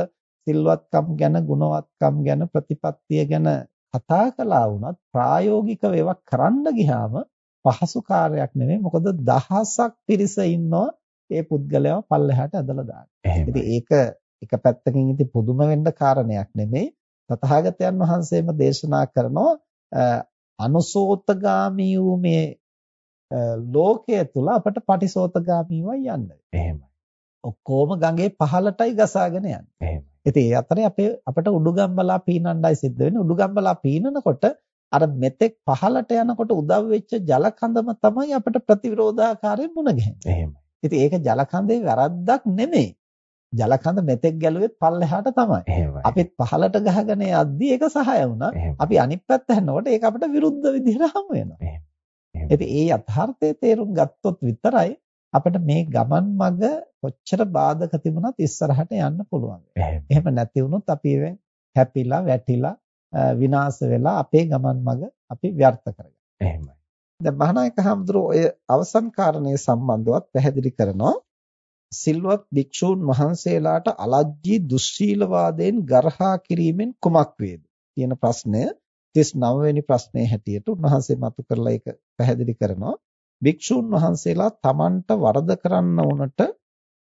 සිල්වත්කම් ගැන, ගුණවත්කම් ගැන, ප්‍රතිපත්තිය ගැන කතා කළා වුණත් ප්‍රායෝගිකව ඒවා කරන්න ගියාම පහසු කාර්යයක් නෙමෙයි. මොකද දහසක් පිරිස ඉන්නවා ඒ පුද්ගලයාව පල්ලෙහාට ඇදලා දාන්න. ඉතින් ඒක එක පැත්තකින් ඉතින් පුදුම වෙන්න කාරණයක් නෙමෙයි. තථාගතයන් වහන්සේම දේශනා කරනවා අනුසෝතගාමී වූ මේ ලෝකයේ තුල අපට පටිසෝතගාමීවයි යන්න. එහෙමයි. ඔක්කොම ගඟේ පහළටයි ගසාගෙන යන්නේ. එහෙමයි. ඉතින් ඒ අතරේ අපේ අපට උඩුගම්බලා පීනන්නයි සිද්ධ වෙන්නේ. උඩුගම්බලා පීනනකොට අර මෙතෙක් පහළට යනකොට උදව් වෙච්ච ජලකඳම තමයි අපිට ප්‍රතිවිරෝධාකාරයෙන් මුණ ගැහෙන්නේ. එහෙමයි. ඉතින් ඒක ජලකඳේ වැරද්දක් නෙමෙයි. ජලකඳ මෙතෙක් ගැලුවෙත් පල්ලෙහාට තමයි. අපිත් පහළට ගහගෙන යද්දී ඒක සහාය වුණා. අපි අනිත් පැත්ත හැරෙනකොට ඒක අපිට විරුද්ධ විදිහට හමු වෙනවා. ඉතින් ඒ යථාර්ථයේ තේරුම් ගත්තොත් විතරයි අපිට මේ ගමන් මඟ කොච්චර බාධක තිබුණත් ඉස්සරහට යන්න පුළුවන්. එහෙම නැති වුණොත් අපි හැපිලා වැටිලා විනාශ වෙලා අපේ ගමන් මඟ අපි ව්‍යර්ථ කරගන්නවා. එහෙමයි. දැන් මහානායක හඳුරෝ ඔය අවසන් කාරණේ සම්බන්ධවත් පැහැදිලි කරනවා. සිල්වත් භික්ෂූන් වහන්සේලාට අලජ්ජී දුස්සීලවාදයෙන් ගර්හා කිරීමෙන් කුමක් වේද කියන ප්‍රශ්නය 39 වෙනි ප්‍රශ්නයේ හැටියට උන්වහන්සේ මතු කරලා ඒක පැහැදිලි කරනවා. භික්ෂූන් වහන්සේලා තමන්ට වරද කරන්න උනට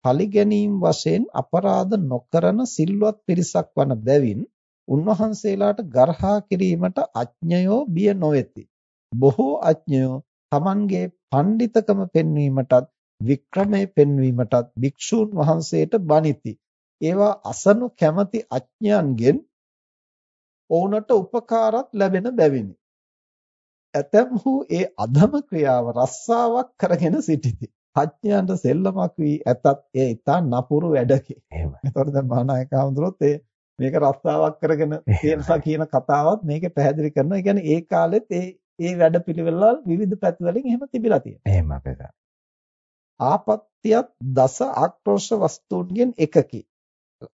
පරිගැනීම් වශයෙන් අපරාධ නොකරන සිල්වත් පිරිසක් වන බැවින් උන්වහන්සේලාට ගර්හා කිරීමට අඥයෝ බිය නොවේති. බොහෝ අඥයෝ Tamanගේ පඬිතකම පෙන්වීමටත් වික්‍රමයේ පෙන්වීමටත් භික්ෂූන් වහන්සේට බනිති. ඒවා අසනු කැමැති අඥයන්ගෙන් ඔවුන්ට උපකාරත් ලැබෙන බැවිනි. ඇතැම්හු ඒ අධම ක්‍රියාව රස්සාවක් කරගෙන සිටිති. අඥයන්ට සෙල්ලමක් වී ඇතත් එය ඊට නපුරු වැඩකි. එහෙමයි. එතකොට දැන් මහානායක හඳුරොත් ඒ මේක රස්සාවක් කරගෙන තියෙනවා කියන කතාවත් මේකේ පැහැදිලි කරනවා. ඒ කියන්නේ ඒ කාලෙත් ඒ ඒ වැඩපිළිවෙළ විවිධ පැතිවලින් එහෙම තිබිලා තියෙනවා. එහෙම අපේ ආපත්‍යත් දස ආක්‍රෝෂ වස්තුන්ගෙන් එකකි.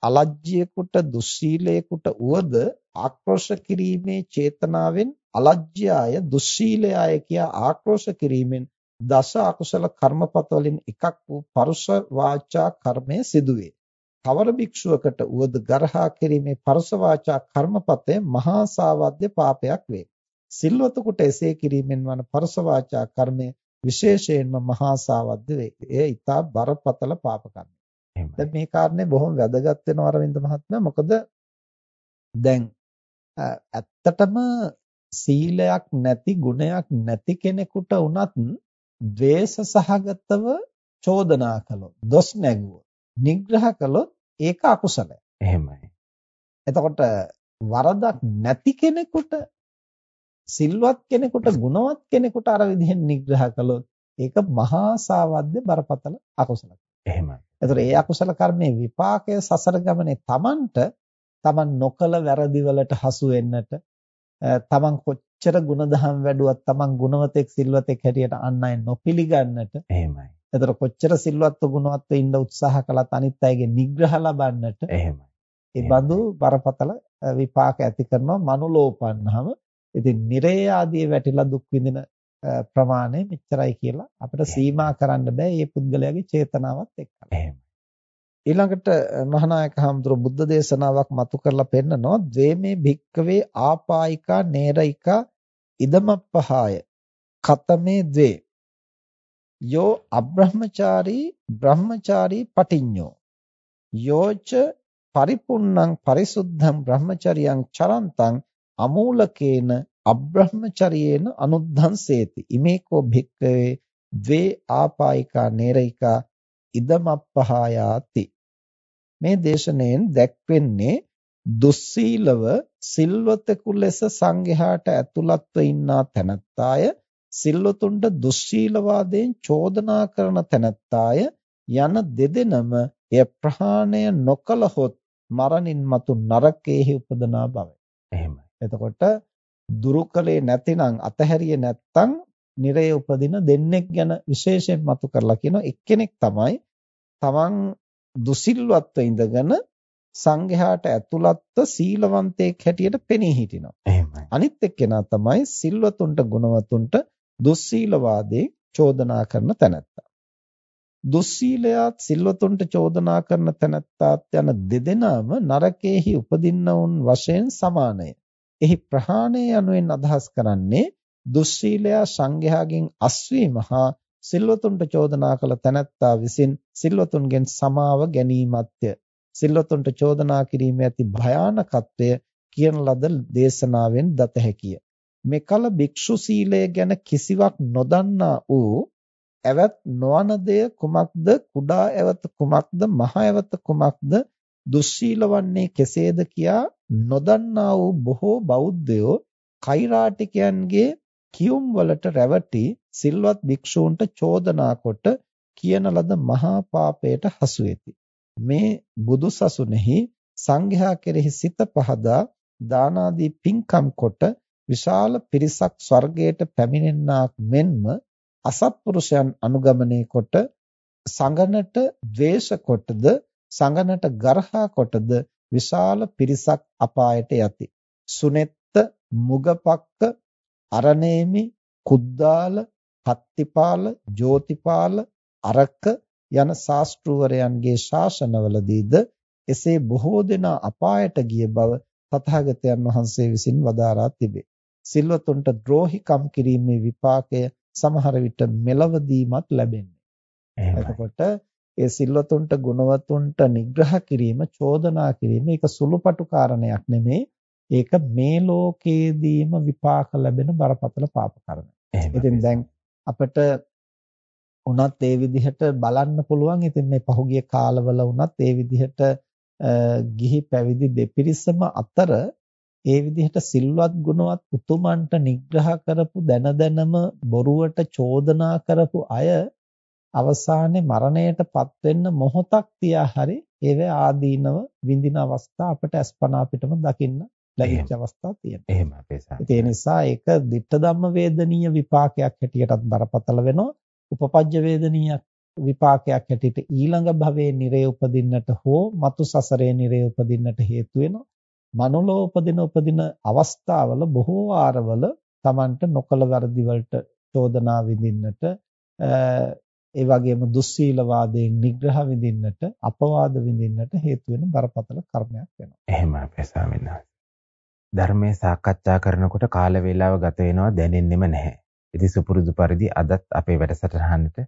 අලජ්ජියෙකුට දුස්සීලයෙකුට උවද ආක්‍රෝෂ කිරීමේ චේතනාවෙන් අලජ්ජයාය දුස්සීලයාය කියා ආක්‍රෝෂ කිරීමෙන් දස අකුසල කර්මපත වලින් එකක් වූ පරුෂ වාචා කර්මය සිදුවේ. කවර භික්ෂුවකට උවද ගරහා කිරීමේ පරස වාචා කර්මපතය මහා සාවද්‍ය පාපයක් වේ. සිල්වතෙකුට එසේ කිරීමෙන් වන පරස වාචා කර්මය විශේෂයෙන්ම මහා සාවද්‍ය වේ. එය ඊටා බරපතල පාප කර්මයක්. දැන් මේ කාරණේ බොහොම වැදගත් වෙනවා අරවින්ද මහත්මයා. මොකද දැන් ඇත්තටම සීලයක් නැති ගුණයක් නැති කෙනෙකුට වුණත් ද්වේෂ සහගතව චෝදනා කළොත්, දොස් නැගුවොත් නිග්‍රහ කළොත් ඒක අකුසලයි. එහෙමයි. එතකොට වරදක් නැති කෙනෙකුට සිල්වත් කෙනෙකුට ගුණවත් කෙනෙකුට අර විදිහෙන් නිග්‍රහ කළොත් ඒක මහා සාවද්ද බරපතල අකුසලයක්. එහෙමයි. එතකොට ඒ අකුසල කර්මයේ විපාකය සසර ගමනේ Tamanට Taman නොකල වැරදිවලට හසු වෙන්නට Taman කොච්චර ಗುಣධම් වැඩුවත් Taman ගුණවතෙක් සිල්වතෙක් හැටියට අන් අය නොපිළිගන්නට එහෙමයි. එතකොට කොච්චර සිල්වත්ව ගුණවත්ව ඉන්න උත්සාහ කළත් අනිත් අයගේ නිග්‍රහ ලබන්නට එහෙමයි. ඒ බඳු බරපතල විපාක ඇති කරනවා මනුලෝපන්නහම ඉතින් නිරේ ආදී වැටිලා දුක් විඳින ප්‍රමාණය මෙච්චරයි කියලා අපිට සීමා කරන්න බෑ මේ පුද්ගලයාගේ චේතනාවත් එක්ක. එහෙමයි. ඊළඟට මහානායක හඳුරු බුද්ධ දේශනාවක් මතු කරලා පෙන්නනවා ද්වේමේ භික්කවේ ආපායිකා නේරිකා ඉදමප්පහාය කතමේ ද්වේ යෝ අබ්‍රහ්මචාරී බ්‍රහ්මචාරී පටිඤ්ඤෝ. යෝච පරිපුන්නං පරිසුද්ධං බ්‍රහ්මචරියං චරන්තං අමූලකේන අබ්‍රහ්මචරියේන අනුද්ධංසේති ඉමේකෝ භික්ඛවේ ද්වේ ආපායිකා නේරිකා ඉදමප්පහායාති. මේ දේශනෙන් දැක්වෙන්නේ දුස්සීලව සිල්වතෙකු ලෙස සංඝයාට ඇතුළත්ව ඉන්නා තැනැත්තාය. සිල්වතුන්ට දුස්සීලවාදයෙන් චෝදනා කරන තැනැත්තාය යන දෙදෙනම එය ප්‍රහාණය නොකලහොත් මරණින් මතු නරකයේහි උපදනා බවයි. එහෙමයි. එතකොට දුරුකලේ නැතිනම් අතහැරියේ නැත්තම් නිරේ උපදින දෙන්නෙක් ගැන විශේෂයෙන් මතු කරලා කියනවා එක්කෙනෙක් තමයි තමන් දුසිල්වත්ව ඉඳගෙන සංඝයාට ඇතුළත්ව සීලවන්තයෙක් හැටියට පෙනී හිටිනවා. එහෙමයි. අනිත් එක්කෙනා තමයි සිල්වතුන්ට ගුණවතුන්ට දුස්සීලවාදී චෝදනා කරන තැනැත්තා. දුස්සීලයාත් සිල්වතුන්ට චෝදනා කරන තැනැත්තාත් යන දෙදෙනාම නරකයේහි උපදින්නවුන් වශයෙන් සමානය. එහි ප්‍රහාණය යනුවෙන් අදහස් කරන්නේ දුස්සීලයා සංඝයාගෙන් අස්වීම හා සිල්වතුන්ට චෝදනා කළ තැනැත්තා විසින් සිල්වතුන්ගෙන් සමාව ගැනීමත්ය. සිල්වතුන්ට චෝදනා කිරීමේ ඇති භයානකත්වය කියන ලද දේශනාවෙන් දත හැකිය. මෙකල භික්ෂු සීලය ගැන කිසිවක් නොදන්නා වූ ඇවත් නොවන දෙය කුමක්ද? කුඩා ඇවත කුමක්ද? මහ ඇවත කුමක්ද? දුස්සීලවන්නේ කෙසේද කියා නොදන්නා වූ බොහෝ බෞද්ධයෝ කෛරාටිකයන්ගේ කියුම් වලට රැවටි සිල්වත් භික්ෂූන්ට චෝදනා කොට කියන ලද මහා පාපයට හසු වෙති. මේ බුදුසසුනේහි සංඝයා කෙරෙහි සිත පහදා දානාදී පින්කම් කොට විශාල පිරිසක් ස්වර්ගයට පැමිණෙන්නාක් මෙන්ම අසත්පුරුෂයන් අනුගමනය කොට සංගනට ද්වේෂ කොටද සංගනට ගර්හා කොටද විශාල පිරිසක් අපායට යති. සුනෙත්ත මුගපක්ක අරණේමි කුද්දාල පත්තිපාල ජෝතිපාල අරක යන ශාස්ත්‍රූවරයන්ගේ ශාසනවලදීද එසේ බොහෝ දෙනා අපායට ගිය බව තථාගතයන් වහන්සේ විසින් වදාරා තිබේ. සිල්වතුන්ට ද්‍රෝහිකම් කිරීමේ විපාකය සමහර විට මෙලවදීමත් ලැබෙන්නේ. එතකොට ඒ සිල්වතුන්ට ගුණවතුන්ට නිග්‍රහ කිරීම චෝදනා කිරීම ඒක සුළුපටු කාරණයක් නෙමෙයි. ඒක මේ ලෝකයේදීම විපාක ලැබෙන බරපතල පාප කර්මයක්. ඉතින් දැන් අපිට උනත් ඒ විදිහට බලන්න පුළුවන්. ඉතින් මේ පහුගිය කාලවල උනත් ඒ විදිහට ගිහි පැවිදි දෙපිරිසම අතර ඒ විදිහට සිල්වත් ගුණවත් උතුමන්ට නිග්‍රහ කරපු දැන දැනම බොරුවට චෝදනා කරපු අය අවසානයේ මරණයටපත් වෙන්න මොහොතක් තියා හරි ඒවේ ආදීනව විඳින අවස්ථා අපට අස්පනා පිටම දකින්න ලැබිච්ච අවස්ථා තියෙනවා. එහෙම අපේ සාම. ඒ නිසා ඒක ditta ධම්ම වේදනීය විපාකයක් හැටියටත් බරපතල වෙනවා. උපපජ්ජ වේදනීය විපාකයක් හැටියට ඊළඟ භවයේ නිරේ උපදින්නට හෝ මතු සසරේ නිරේ උපදින්නට හේතු වෙනවා. මනුලෝ උපදින උපදින අවස්ථාවල බොහෝ ආරවල Tamanට නොකල වැරදි වලට චෝදනා විඳින්නට ඒ වගේම දුස්සීලවාදයෙන් නිග්‍රහ විඳින්නට අපවාද විඳින්නට හේතු වෙන බරපතල කර්මයක් වෙනවා. එහෙම අපේ ස්වාමීන් වහන්සේ. ධර්මයේ සාකච්ඡා කරනකොට කාල වේලාව ගත වෙනවා දැනෙන්නෙම නැහැ. ඉතින් සුපුරුදු පරිදි අදත් අපේ වැඩසටහනට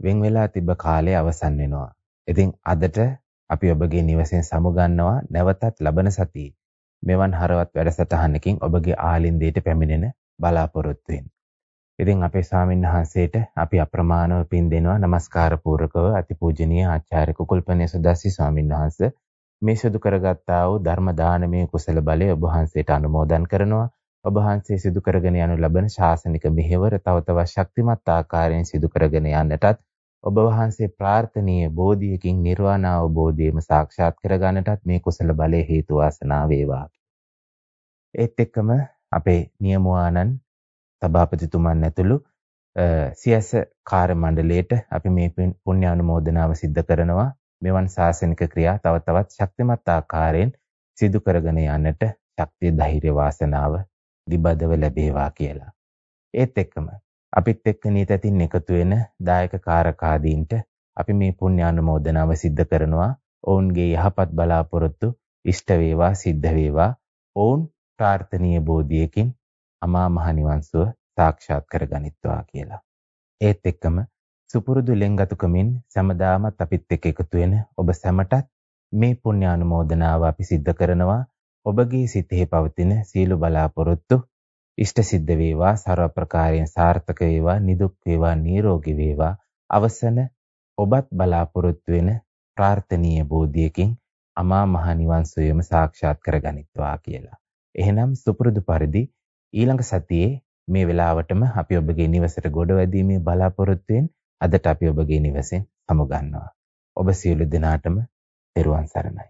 වෙන් වෙලා තිබ්බ කාලය අවසන් වෙනවා. ඉතින් අදට අපි ඔබගේ නිවසෙන් සමුගන්නවා නැවතත් ලබන සතියේ. මෙවන් හරවත් වැඩසටහනකින් ඔබගේ ආලින්දයට පැමිණෙන බලාපොරොත්තු වෙන්න. ඉතින් අපේ ස්වාමීන් වහන්සේට අපි අප්‍රමාණව පින් දෙනවා নমස්කාර පූර්වකව අතිපූජනීය ආචාර්ය කුකුල්පනේ සුදස්සි ස්වාමීන් වහන්සේ. මේ සිදු කරගත්තා වූ ධර්ම දානමය කුසල බලය ඔබ වහන්සේට අනුමෝදන් කරනවා. ඔබ වහන්සේ සිදු කරගෙන යනු ලබන ශාසනික මෙහෙවර තව තවත් ශක්තිමත් ආකාරයෙන් සිදු කරගෙන යන්නටත් ඔබ වහන්සේ ප්‍රාර්ථනීය බෝධියකින් නිර්වාණ අවබෝධයම සාක්ෂාත් කරගන්නටත් මේ කුසල බලය හේතු වාසනා වේවා. ඒත් එක්කම අපේ නියමුවානන් සභාපතිතුමන් ඇතුළු සියස කාර්ය මණ්ඩලයට අපි මේ පුණ්‍ය අනුමෝදනාව සිද්ධ කරනවා. මෙවන් සාසනික ක්‍රියා තව තවත් ශක්තිමත් ආකාරයෙන් සිදු කරගෙන යන්නට ශක්තිය ධෛර්ය වාසනාව දිබදව ලැබේවා කියලා. ඒත් එක්කම අපිත් එක්ක නීතතින් එකතු වෙන දායක කාරකාදීන්ට අපි මේ පුණ්‍ය අනුමෝදනාව සිද්ධ කරනවා. ඔවුන්ගේ යහපත් බලාපොරොත්තු ඉෂ්ට වේවා සිද්ධ වේවා. ඔවුන් ප්‍රාර්ථනීය බෝධියකින් අමා මහ නිවන් සුව සාක්ෂාත් කරගනිත්වා කියලා. ඒත් එක්කම සුපුරුදු ලෙන්ගතුකමින් සමදාමත් අපිත් එක්ක එකතු වෙන ඔබ සැමටත් මේ පුණ්‍ය අනුමෝදනාව අපි සිද්ධ කරනවා. ඔබගේ සිතෙහි පවතින සීල බලාපොරොත්තු ඉෂ්ට සිද්ධ වේවා ਸਰව ප්‍රකාරයෙන් සාර්ථක වේවා නිදුක් වේවා නිරෝගී වේවා අවසන ඔබත් බලාපොරොත්තු වෙන ප්‍රාර්ථනීය බෝධියකින් අමා මහ නිවන් සුවයම සාක්ෂාත් කරගනිත්වා කියලා. එහෙනම් සුපුරුදු පරිදි ඊළඟ සතියේ මේ වෙලාවටම අපි ඔබගේ නිවසට ගොඩ වැදීමේ බලාපොරොත්තුවෙන් අදට අපි ඔබගේ නිවසෙන් සමුගන්නවා. ඔබ සියලු දෙනාටම තෙරුවන් සරණයි.